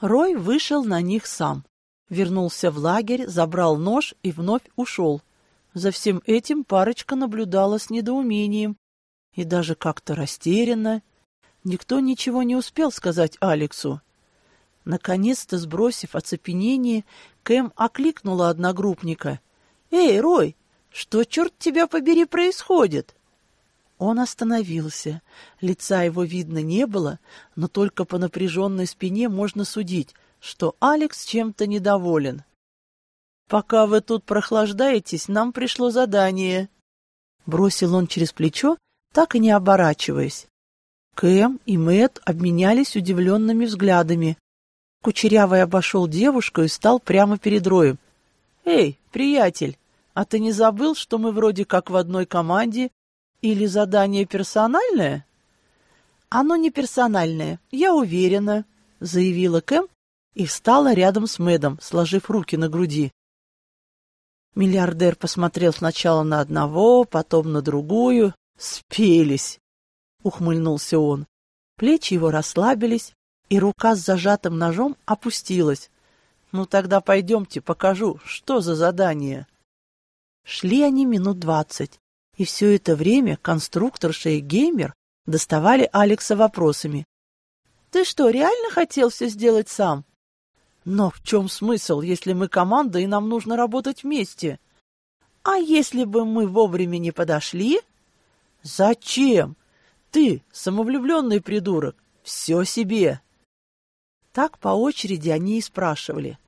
Рой вышел на них сам. Вернулся в лагерь, забрал нож и вновь ушел. За всем этим парочка наблюдала с недоумением и даже как-то растерянно. Никто ничего не успел сказать Алексу. Наконец-то, сбросив оцепенение, Кэм окликнула одногруппника. «Эй, Рой, что, черт тебя побери, происходит?» Он остановился. Лица его видно не было, но только по напряженной спине можно судить, что Алекс чем-то недоволен. «Пока вы тут прохлаждаетесь, нам пришло задание», — бросил он через плечо, так и не оборачиваясь. Кэм и Мэт обменялись удивленными взглядами, Кучерявый обошел девушку и стал прямо перед Роем. «Эй, приятель, а ты не забыл, что мы вроде как в одной команде? Или задание персональное?» «Оно не персональное, я уверена», — заявила Кэм и встала рядом с Мэдом, сложив руки на груди. Миллиардер посмотрел сначала на одного, потом на другую. «Спелись!» — ухмыльнулся он. Плечи его расслабились, и рука с зажатым ножом опустилась. «Ну тогда пойдемте, покажу, что за задание». Шли они минут двадцать, и все это время конструкторша и геймер доставали Алекса вопросами. «Ты что, реально хотел все сделать сам?» «Но в чем смысл, если мы команда и нам нужно работать вместе?» «А если бы мы вовремя не подошли?» «Зачем? Ты, самовлюбленный придурок, все себе!» Так по очереди они и спрашивали.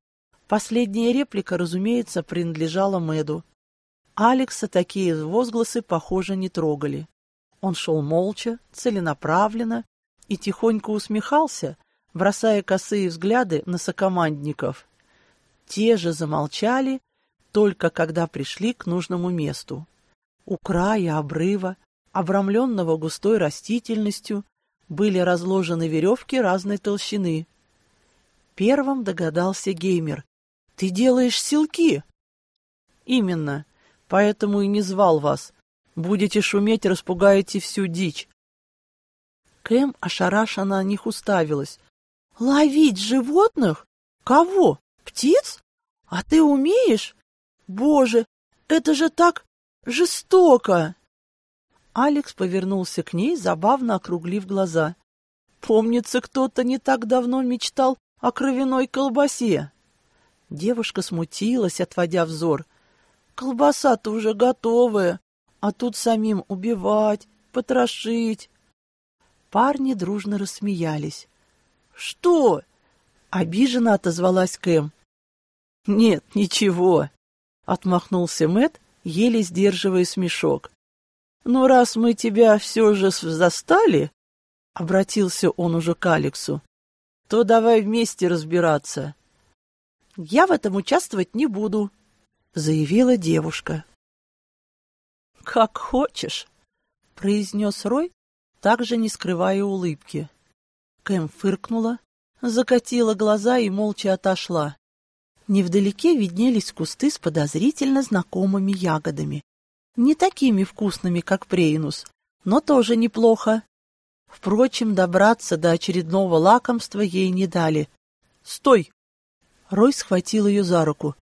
Последняя реплика, разумеется, принадлежала Мэду. Алекса такие возгласы, похоже, не трогали. Он шел молча, целенаправленно и тихонько усмехался, бросая косые взгляды на сокомандников. Те же замолчали, только когда пришли к нужному месту. У края обрыва, обрамленного густой растительностью, были разложены веревки разной толщины, Первым догадался геймер. «Ты делаешь силки!» «Именно. Поэтому и не звал вас. Будете шуметь, распугаете всю дичь». Кэм ошарашенно на них уставилась. «Ловить животных? Кого? Птиц? А ты умеешь? Боже, это же так жестоко!» Алекс повернулся к ней, забавно округлив глаза. «Помнится, кто-то не так давно мечтал о кровяной колбасе. Девушка смутилась, отводя взор. Колбаса-то уже готовая, а тут самим убивать, потрошить. Парни дружно рассмеялись. «Что?» — обиженно отозвалась Кэм. «Нет, ничего», — отмахнулся Мэт, еле сдерживая смешок. «Ну, раз мы тебя все же застали», — обратился он уже к Алексу, то давай вместе разбираться. — Я в этом участвовать не буду, — заявила девушка. — Как хочешь, — произнес Рой, также не скрывая улыбки. Кэм фыркнула, закатила глаза и молча отошла. Невдалеке виднелись кусты с подозрительно знакомыми ягодами. Не такими вкусными, как прейнус, но тоже неплохо. Впрочем, добраться до очередного лакомства ей не дали. «Стой!» Рой схватил ее за руку.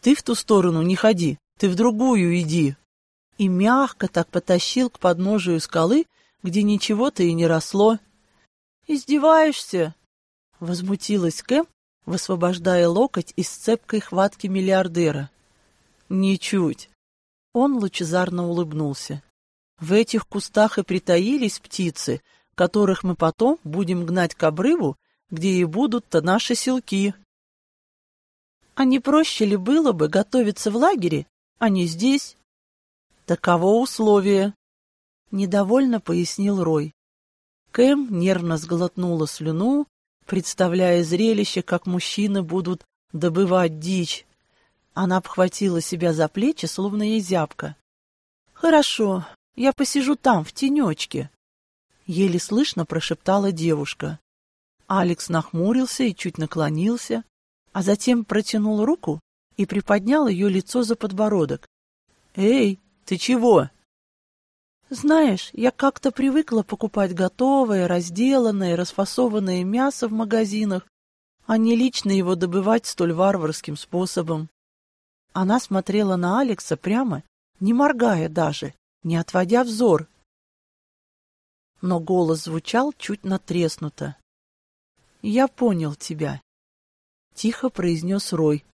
«Ты в ту сторону не ходи, ты в другую иди!» И мягко так потащил к подножию скалы, где ничего-то и не росло. «Издеваешься?» — возмутилась Кэм, высвобождая локоть из цепкой хватки миллиардера. «Ничуть!» Он лучезарно улыбнулся. «В этих кустах и притаились птицы, которых мы потом будем гнать к обрыву, где и будут-то наши селки». «А не проще ли было бы готовиться в лагере, а не здесь?» «Таково условие», — недовольно пояснил Рой. Кэм нервно сглотнула слюну, представляя зрелище, как мужчины будут добывать дичь. Она обхватила себя за плечи, словно ей зябко. «Хорошо, я посижу там, в тенечке», — еле слышно прошептала девушка. Алекс нахмурился и чуть наклонился, а затем протянул руку и приподнял ее лицо за подбородок. «Эй, ты чего?» Знаешь, я как-то привыкла покупать готовое, разделанное, расфасованное мясо в магазинах, а не лично его добывать столь варварским способом. Она смотрела на Алекса прямо, не моргая даже, не отводя взор. Но голос звучал чуть натреснуто. «Я понял тебя», — тихо произнес Рой.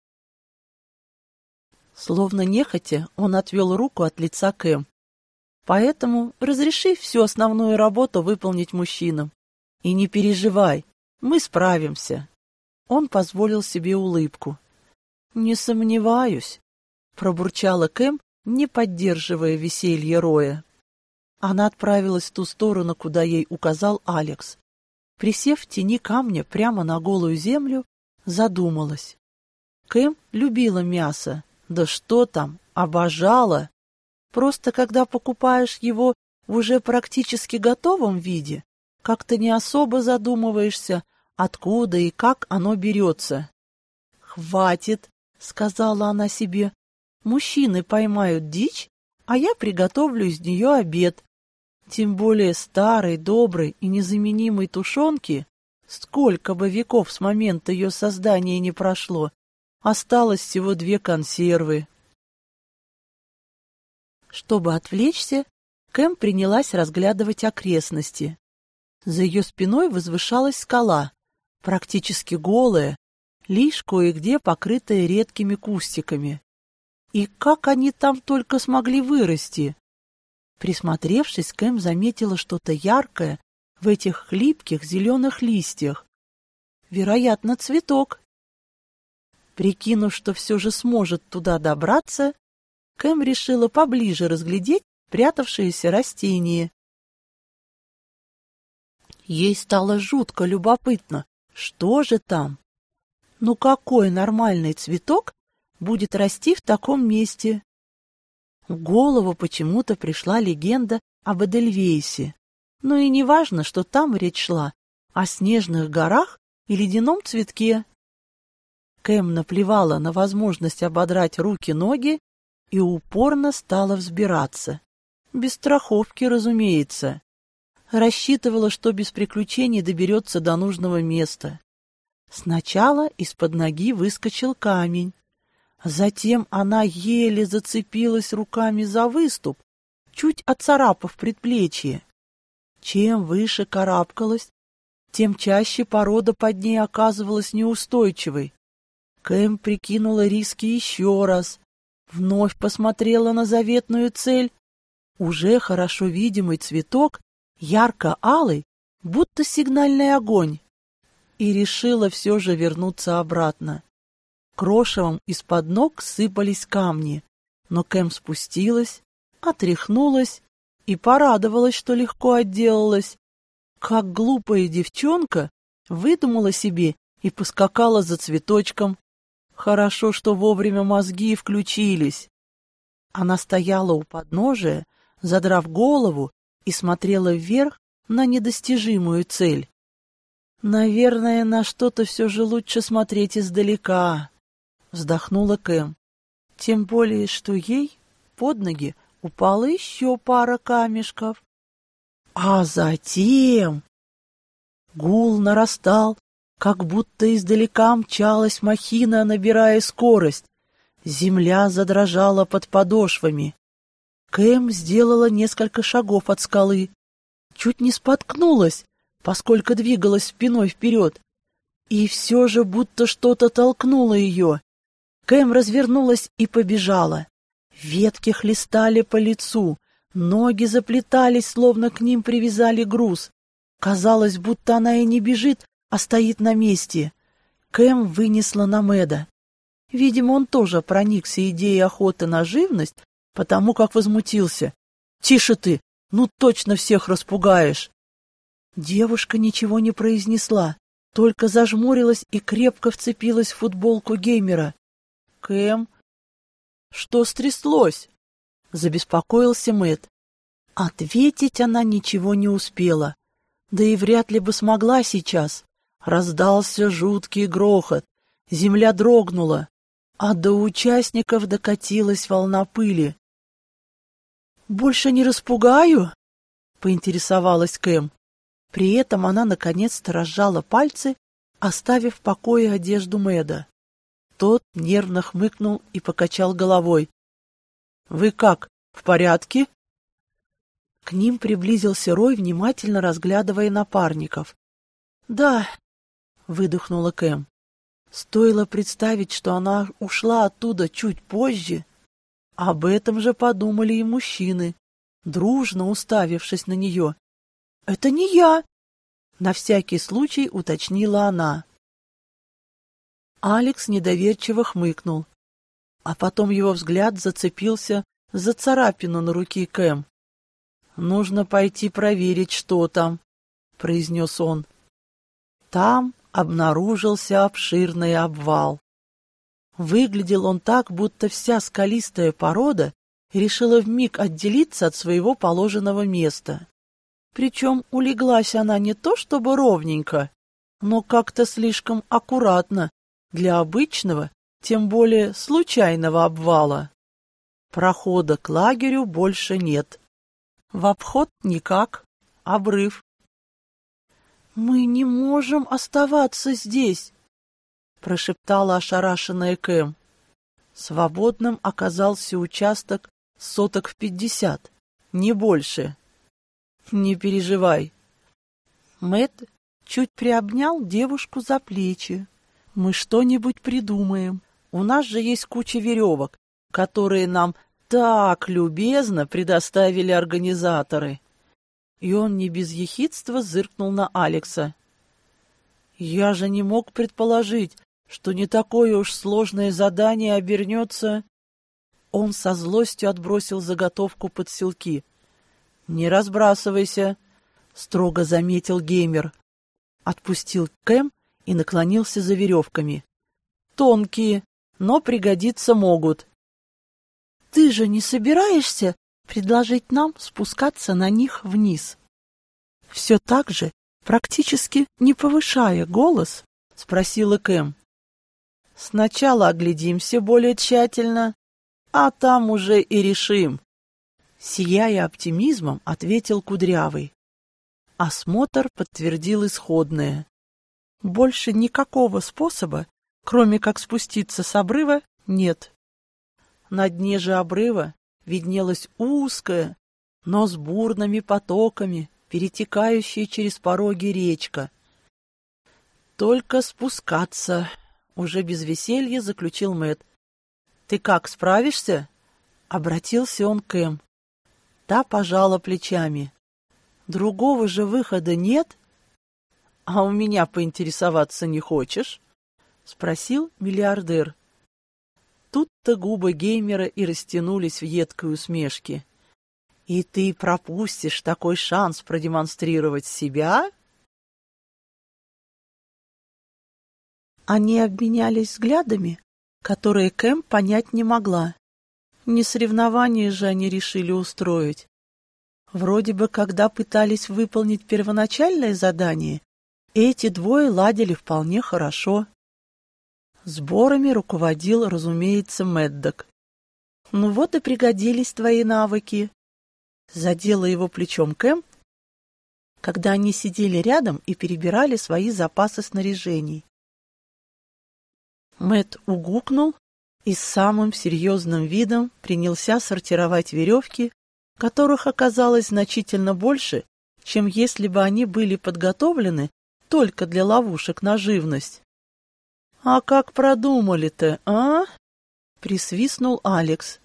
Словно нехотя, он отвел руку от лица Кэм. Поэтому разреши всю основную работу выполнить мужчинам. И не переживай, мы справимся. Он позволил себе улыбку. Не сомневаюсь, пробурчала Кэм, не поддерживая веселье Роя. Она отправилась в ту сторону, куда ей указал Алекс. Присев в тени камня прямо на голую землю, задумалась. Кэм любила мясо, да что там, обожала. Просто когда покупаешь его в уже практически готовом виде, как-то не особо задумываешься, откуда и как оно берется. «Хватит», — сказала она себе, — «мужчины поймают дичь, а я приготовлю из нее обед. Тем более старой, доброй и незаменимой тушенки, сколько бы веков с момента ее создания не прошло, осталось всего две консервы, чтобы отвлечься, Кэм принялась разглядывать окрестности. За ее спиной возвышалась скала, практически голая, лишь кое-где покрытая редкими кустиками. И как они там только смогли вырасти? Присмотревшись, Кэм заметила что-то яркое в этих хлипких зеленых листьях. Вероятно, цветок. Прикинув, что все же сможет туда добраться, Кэм решила поближе разглядеть прятавшиеся растения. Ей стало жутко любопытно, что же там? Ну какой нормальный цветок будет расти в таком месте? В голову почему-то пришла легенда об Эдельвейсе. Но и не важно, что там речь шла о снежных горах и ледяном цветке. Кэм наплевала на возможность ободрать руки-ноги и упорно стала взбираться. Без страховки, разумеется. Рассчитывала, что без приключений доберется до нужного места. Сначала из-под ноги выскочил камень. Затем она еле зацепилась руками за выступ, чуть отцарапав предплечье. Чем выше карабкалась, тем чаще порода под ней оказывалась неустойчивой. Кэм прикинула риски еще раз, вновь посмотрела на заветную цель. Уже хорошо видимый цветок, ярко-алый, будто сигнальный огонь, и решила все же вернуться обратно. Крошевом из-под ног сыпались камни, но Кэм спустилась, отряхнулась и порадовалась, что легко отделалась. Как глупая девчонка выдумала себе и поскакала за цветочком, Хорошо, что вовремя мозги включились. Она стояла у подножия, задрав голову, и смотрела вверх на недостижимую цель. Наверное, на что-то все же лучше смотреть издалека. вздохнула Кэм. Тем более, что ей под ноги упала еще пара камешков. А затем гул нарастал, как будто издалека мчалась махина, набирая скорость. Земля задрожала под подошвами. Кэм сделала несколько шагов от скалы. Чуть не споткнулась, поскольку двигалась спиной вперед. И все же будто что-то толкнуло ее. Кэм развернулась и побежала. Ветки хлестали по лицу, ноги заплетались, словно к ним привязали груз. Казалось, будто она и не бежит, а стоит на месте. Кэм вынесла на Мэда. Видимо, он тоже проникся идеей охоты на живность, потому как возмутился. «Тише ты! Ну точно всех распугаешь!» Девушка ничего не произнесла, только зажмурилась и крепко вцепилась в футболку геймера. «Кэм, что стряслось?» — забеспокоился Мэт. Ответить она ничего не успела, да и вряд ли бы смогла сейчас. Раздался жуткий грохот, земля дрогнула, а до участников докатилась волна пыли. «Больше не распугаю?» — поинтересовалась Кэм. При этом она наконец-то разжала пальцы, оставив в покое одежду Мэда. Тот нервно хмыкнул и покачал головой. «Вы как, в порядке?» К ним приблизился Рой, внимательно разглядывая напарников. «Да», — выдохнула Кэм. Стоило представить, что она ушла оттуда чуть позже, об этом же подумали и мужчины, дружно уставившись на нее. «Это не я!» — на всякий случай уточнила она. Алекс недоверчиво хмыкнул, а потом его взгляд зацепился за царапину на руке Кэм. «Нужно пойти проверить, что там», — произнес он. Там обнаружился обширный обвал. Выглядел он так, будто вся скалистая порода решила вмиг отделиться от своего положенного места. Причем улеглась она не то чтобы ровненько, но как-то слишком аккуратно для обычного, тем более случайного обвала. Прохода к лагерю больше нет. В обход никак, обрыв. «Мы не можем оставаться здесь», прошептала ошарашенная Кэм. Свободным оказался участок соток в пятьдесят, не больше. Не переживай. Мэт чуть приобнял девушку за плечи. Мы что-нибудь придумаем. У нас же есть куча веревок, которые нам так любезно предоставили организаторы. И он не без ехидства зыркнул на Алекса. Я же не мог предположить, что не такое уж сложное задание обернется... Он со злостью отбросил заготовку под селки. «Не разбрасывайся», — строго заметил геймер. Отпустил Кэм и наклонился за веревками. «Тонкие, но пригодиться могут». «Ты же не собираешься предложить нам спускаться на них вниз?» Все так же, практически не повышая голос, спросила Кэм. Сначала оглядимся более тщательно, а там уже и решим. Сияя оптимизмом, ответил Кудрявый. Осмотр подтвердил исходное. Больше никакого способа, кроме как спуститься с обрыва, нет. На дне же обрыва виднелась узкая, но с бурными потоками, перетекающая через пороги речка. Только спускаться уже без веселья заключил Мэт. Ты как, справишься? Обратился он к Эм. Та пожала плечами. Другого же выхода нет? А у меня поинтересоваться не хочешь? Спросил миллиардер. Тут-то губы геймера и растянулись в едкой усмешке. И ты пропустишь такой шанс продемонстрировать себя? Они обменялись взглядами, которые Кэм понять не могла. Не соревнования же они решили устроить. Вроде бы, когда пытались выполнить первоначальное задание, эти двое ладили вполне хорошо. Сборами руководил, разумеется, Меддок. «Ну вот и пригодились твои навыки», — задела его плечом Кэм, когда они сидели рядом и перебирали свои запасы снаряжений. Мэт угукнул и с самым серьезным видом принялся сортировать веревки, которых оказалось значительно больше, чем если бы они были подготовлены только для ловушек на живность. «А как продумали-то, а?» — присвистнул Алекс.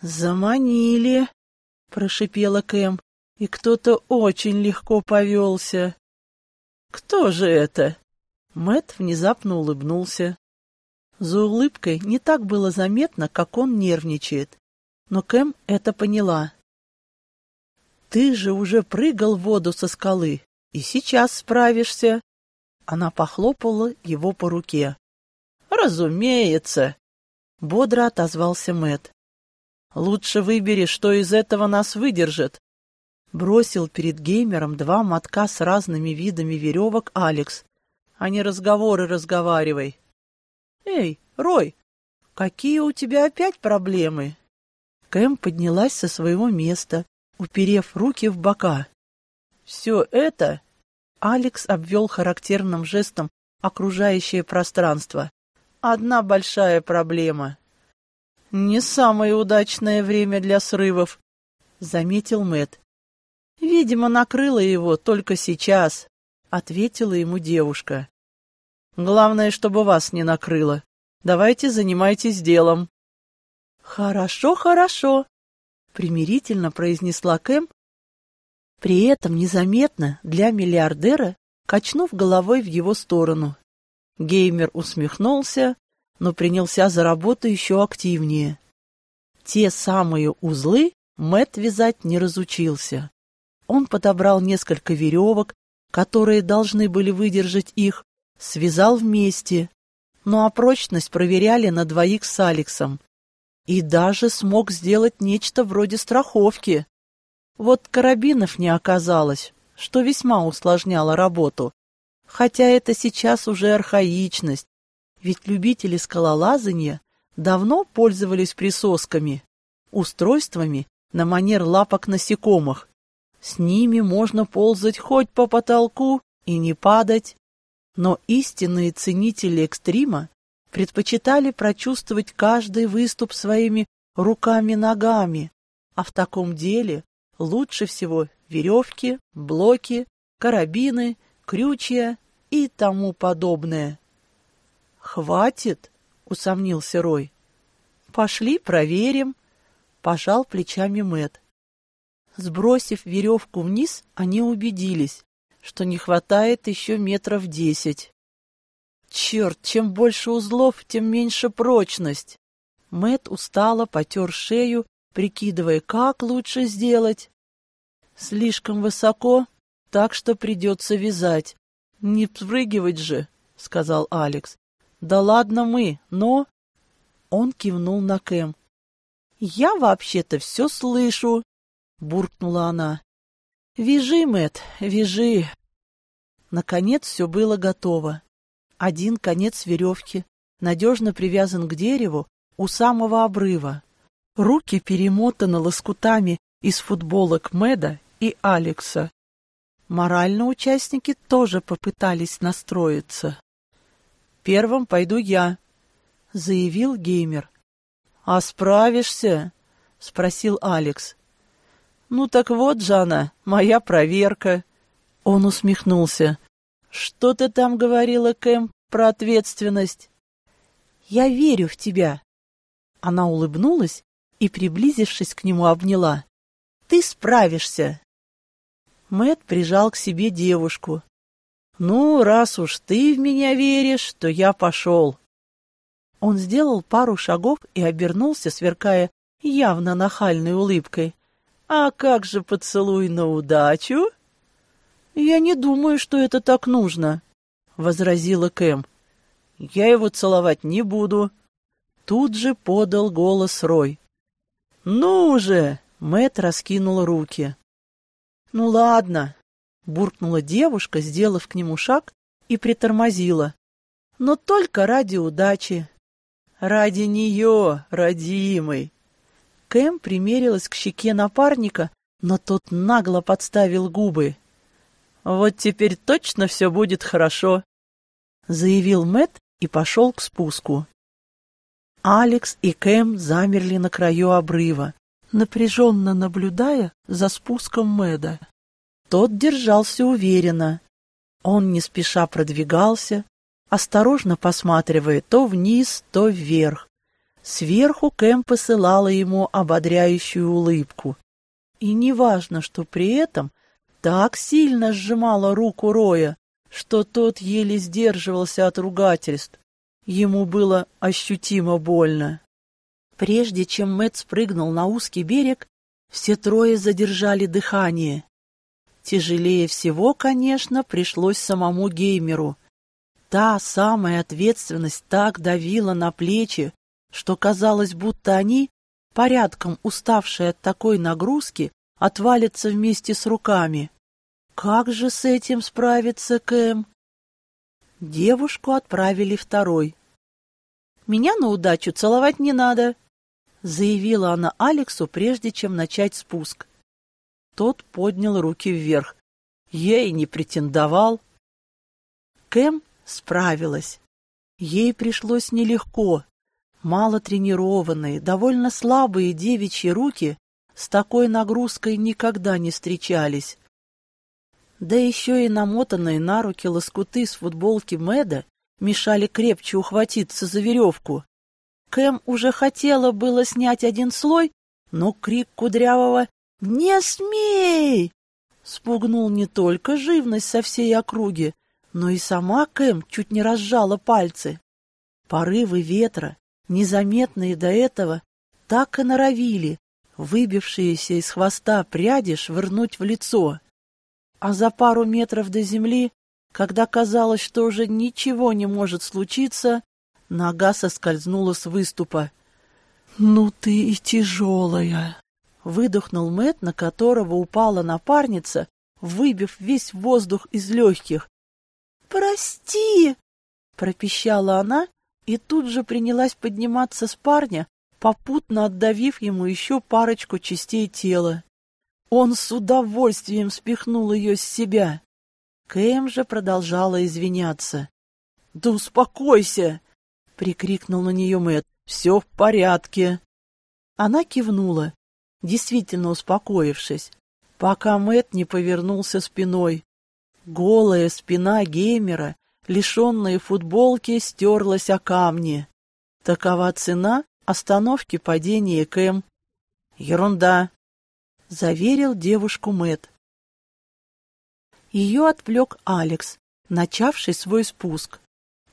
«Заманили», — прошипела Кэм, — «и кто-то очень легко повелся». «Кто же это?» Мэт внезапно улыбнулся. За улыбкой не так было заметно, как он нервничает, но Кэм это поняла. «Ты же уже прыгал в воду со скалы, и сейчас справишься!» Она похлопала его по руке. «Разумеется!» — бодро отозвался Мэт. «Лучше выбери, что из этого нас выдержит!» Бросил перед геймером два мотка с разными видами веревок Алекс. «А не разговоры разговаривай!» «Эй, Рой, какие у тебя опять проблемы?» Кэм поднялась со своего места, уперев руки в бока. «Все это...» Алекс обвел характерным жестом окружающее пространство. «Одна большая проблема». «Не самое удачное время для срывов», — заметил Мэт. «Видимо, накрыло его только сейчас», — ответила ему девушка. Главное, чтобы вас не накрыло. Давайте занимайтесь делом. Хорошо, хорошо, примирительно произнесла Кэм, при этом незаметно для миллиардера качнув головой в его сторону. Геймер усмехнулся, но принялся за работу еще активнее. Те самые узлы Мэт вязать не разучился. Он подобрал несколько веревок, которые должны были выдержать их, связал вместе, ну а прочность проверяли на двоих с Алексом. И даже смог сделать нечто вроде страховки. Вот карабинов не оказалось, что весьма усложняло работу. Хотя это сейчас уже архаичность, ведь любители скалолазания давно пользовались присосками, устройствами на манер лапок насекомых. С ними можно ползать хоть по потолку и не падать. Но истинные ценители экстрима предпочитали прочувствовать каждый выступ своими руками-ногами, а в таком деле лучше всего веревки, блоки, карабины, крючья и тому подобное. «Хватит?» — усомнился Рой. «Пошли, проверим», — пожал плечами Мэт. Сбросив веревку вниз, они убедились, что не хватает еще метров десять. Черт, чем больше узлов, тем меньше прочность. Мэт устало потер шею, прикидывая, как лучше сделать. Слишком высоко, так что придется вязать. Не спрыгивать же, — сказал Алекс. Да ладно мы, но... Он кивнул на Кэм. «Я вообще-то все слышу», — буркнула она. «Вяжи, Мэт, вяжи!» Наконец все было готово. Один конец веревки надежно привязан к дереву у самого обрыва. Руки перемотаны лоскутами из футболок Мэда и Алекса. Морально участники тоже попытались настроиться. «Первым пойду я», — заявил геймер. «А справишься?» — спросил Алекс. «Ну так вот, Жанна, моя проверка». Он усмехнулся. «Что ты там говорила, Кэм, про ответственность?» «Я верю в тебя». Она улыбнулась и, приблизившись к нему, обняла. «Ты справишься». Мэт прижал к себе девушку. «Ну, раз уж ты в меня веришь, то я пошел». Он сделал пару шагов и обернулся, сверкая явно нахальной улыбкой. «А как же поцелуй на удачу?» «Я не думаю, что это так нужно», — возразила Кэм. «Я его целовать не буду». Тут же подал голос Рой. «Ну же!» — Мэт раскинул руки. «Ну ладно», — буркнула девушка, сделав к нему шаг, и притормозила. но только ради удачи. Ради нее, родимой. Кэм примерилась к щеке напарника, но тот нагло подставил губы. «Вот теперь точно все будет хорошо», — заявил Мэт и пошел к спуску. Алекс и Кэм замерли на краю обрыва, напряженно наблюдая за спуском Мэда. Тот держался уверенно. Он не спеша продвигался, осторожно посматривая то вниз, то вверх. Сверху Кэм посылала ему ободряющую улыбку. И неважно, что при этом так сильно сжимала руку Роя, что тот еле сдерживался от ругательств. Ему было ощутимо больно. Прежде чем Мэтт спрыгнул на узкий берег, все трое задержали дыхание. Тяжелее всего, конечно, пришлось самому геймеру. Та самая ответственность так давила на плечи, что казалось, будто они, порядком уставшие от такой нагрузки, отвалятся вместе с руками. Как же с этим справиться Кэм? Девушку отправили второй. «Меня на удачу целовать не надо», — заявила она Алексу, прежде чем начать спуск. Тот поднял руки вверх. Ей не претендовал. Кэм справилась. Ей пришлось нелегко. Мало тренированные, довольно слабые девичьи руки с такой нагрузкой никогда не встречались. Да еще и намотанные на руки лоскуты с футболки Мэда мешали крепче ухватиться за веревку. Кэм уже хотела было снять один слой, но крик Кудрявого «Не смей!» спугнул не только живность со всей округи, но и сама Кэм чуть не разжала пальцы. Порывы ветра, незаметные до этого, так и норовили, выбившиеся из хвоста пряди швырнуть в лицо а за пару метров до земли, когда казалось, что уже ничего не может случиться, нога соскользнула с выступа. «Ну ты и тяжелая!» — выдохнул Мэт, на которого упала напарница, выбив весь воздух из легких. «Прости!» — пропищала она и тут же принялась подниматься с парня, попутно отдавив ему еще парочку частей тела. Он с удовольствием спихнул ее с себя. Кэм же продолжала извиняться. «Да успокойся!» — прикрикнул на нее Мэтт. «Все в порядке!» Она кивнула, действительно успокоившись, пока Мэтт не повернулся спиной. Голая спина геймера, лишенная футболки, стерлась о камни. Такова цена остановки падения Кэм. «Ерунда!» — заверил девушку Мэт. Ее отвлек Алекс, начавший свой спуск.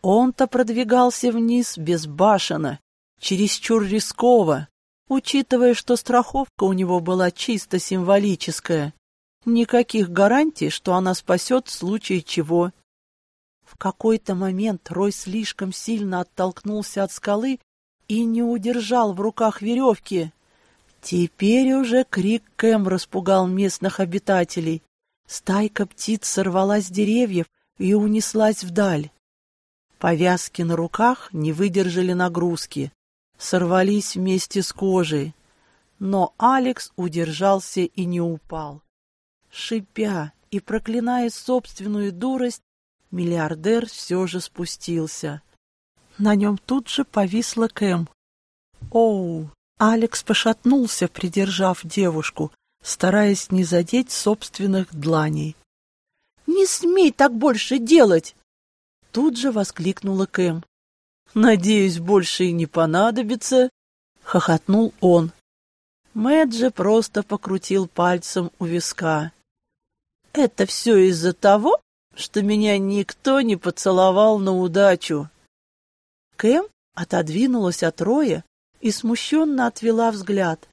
Он-то продвигался вниз безбашенно, чересчур рисково, учитывая, что страховка у него была чисто символическая. Никаких гарантий, что она спасет в случае чего. В какой-то момент Рой слишком сильно оттолкнулся от скалы и не удержал в руках веревки. Теперь уже крик Кэм распугал местных обитателей. Стайка птиц сорвалась с деревьев и унеслась вдаль. Повязки на руках не выдержали нагрузки, сорвались вместе с кожей. Но Алекс удержался и не упал. Шипя и проклиная собственную дурость, миллиардер все же спустился. На нем тут же повисла Кэм. «Оу, Алекс пошатнулся, придержав девушку, стараясь не задеть собственных дланей. «Не смей так больше делать!» Тут же воскликнула Кэм. «Надеюсь, больше и не понадобится», — хохотнул он. Мэджи просто покрутил пальцем у виска. «Это все из-за того, что меня никто не поцеловал на удачу». Кэм отодвинулась от Роя и смущенно отвела взгляд.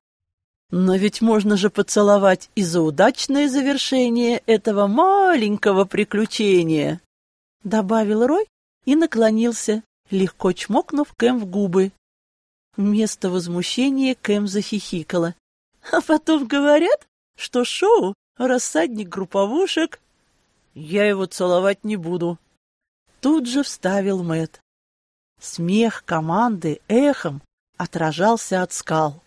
Но ведь можно же поцеловать и за удачное завершение этого маленького приключения, добавил Рой и наклонился, легко чмокнув Кэм в губы. Вместо возмущения Кэм захихикала. А потом говорят, что шоу — рассадник групповушек. Я его целовать не буду. Тут же вставил Мэт. Смех команды эхом отражался от скал.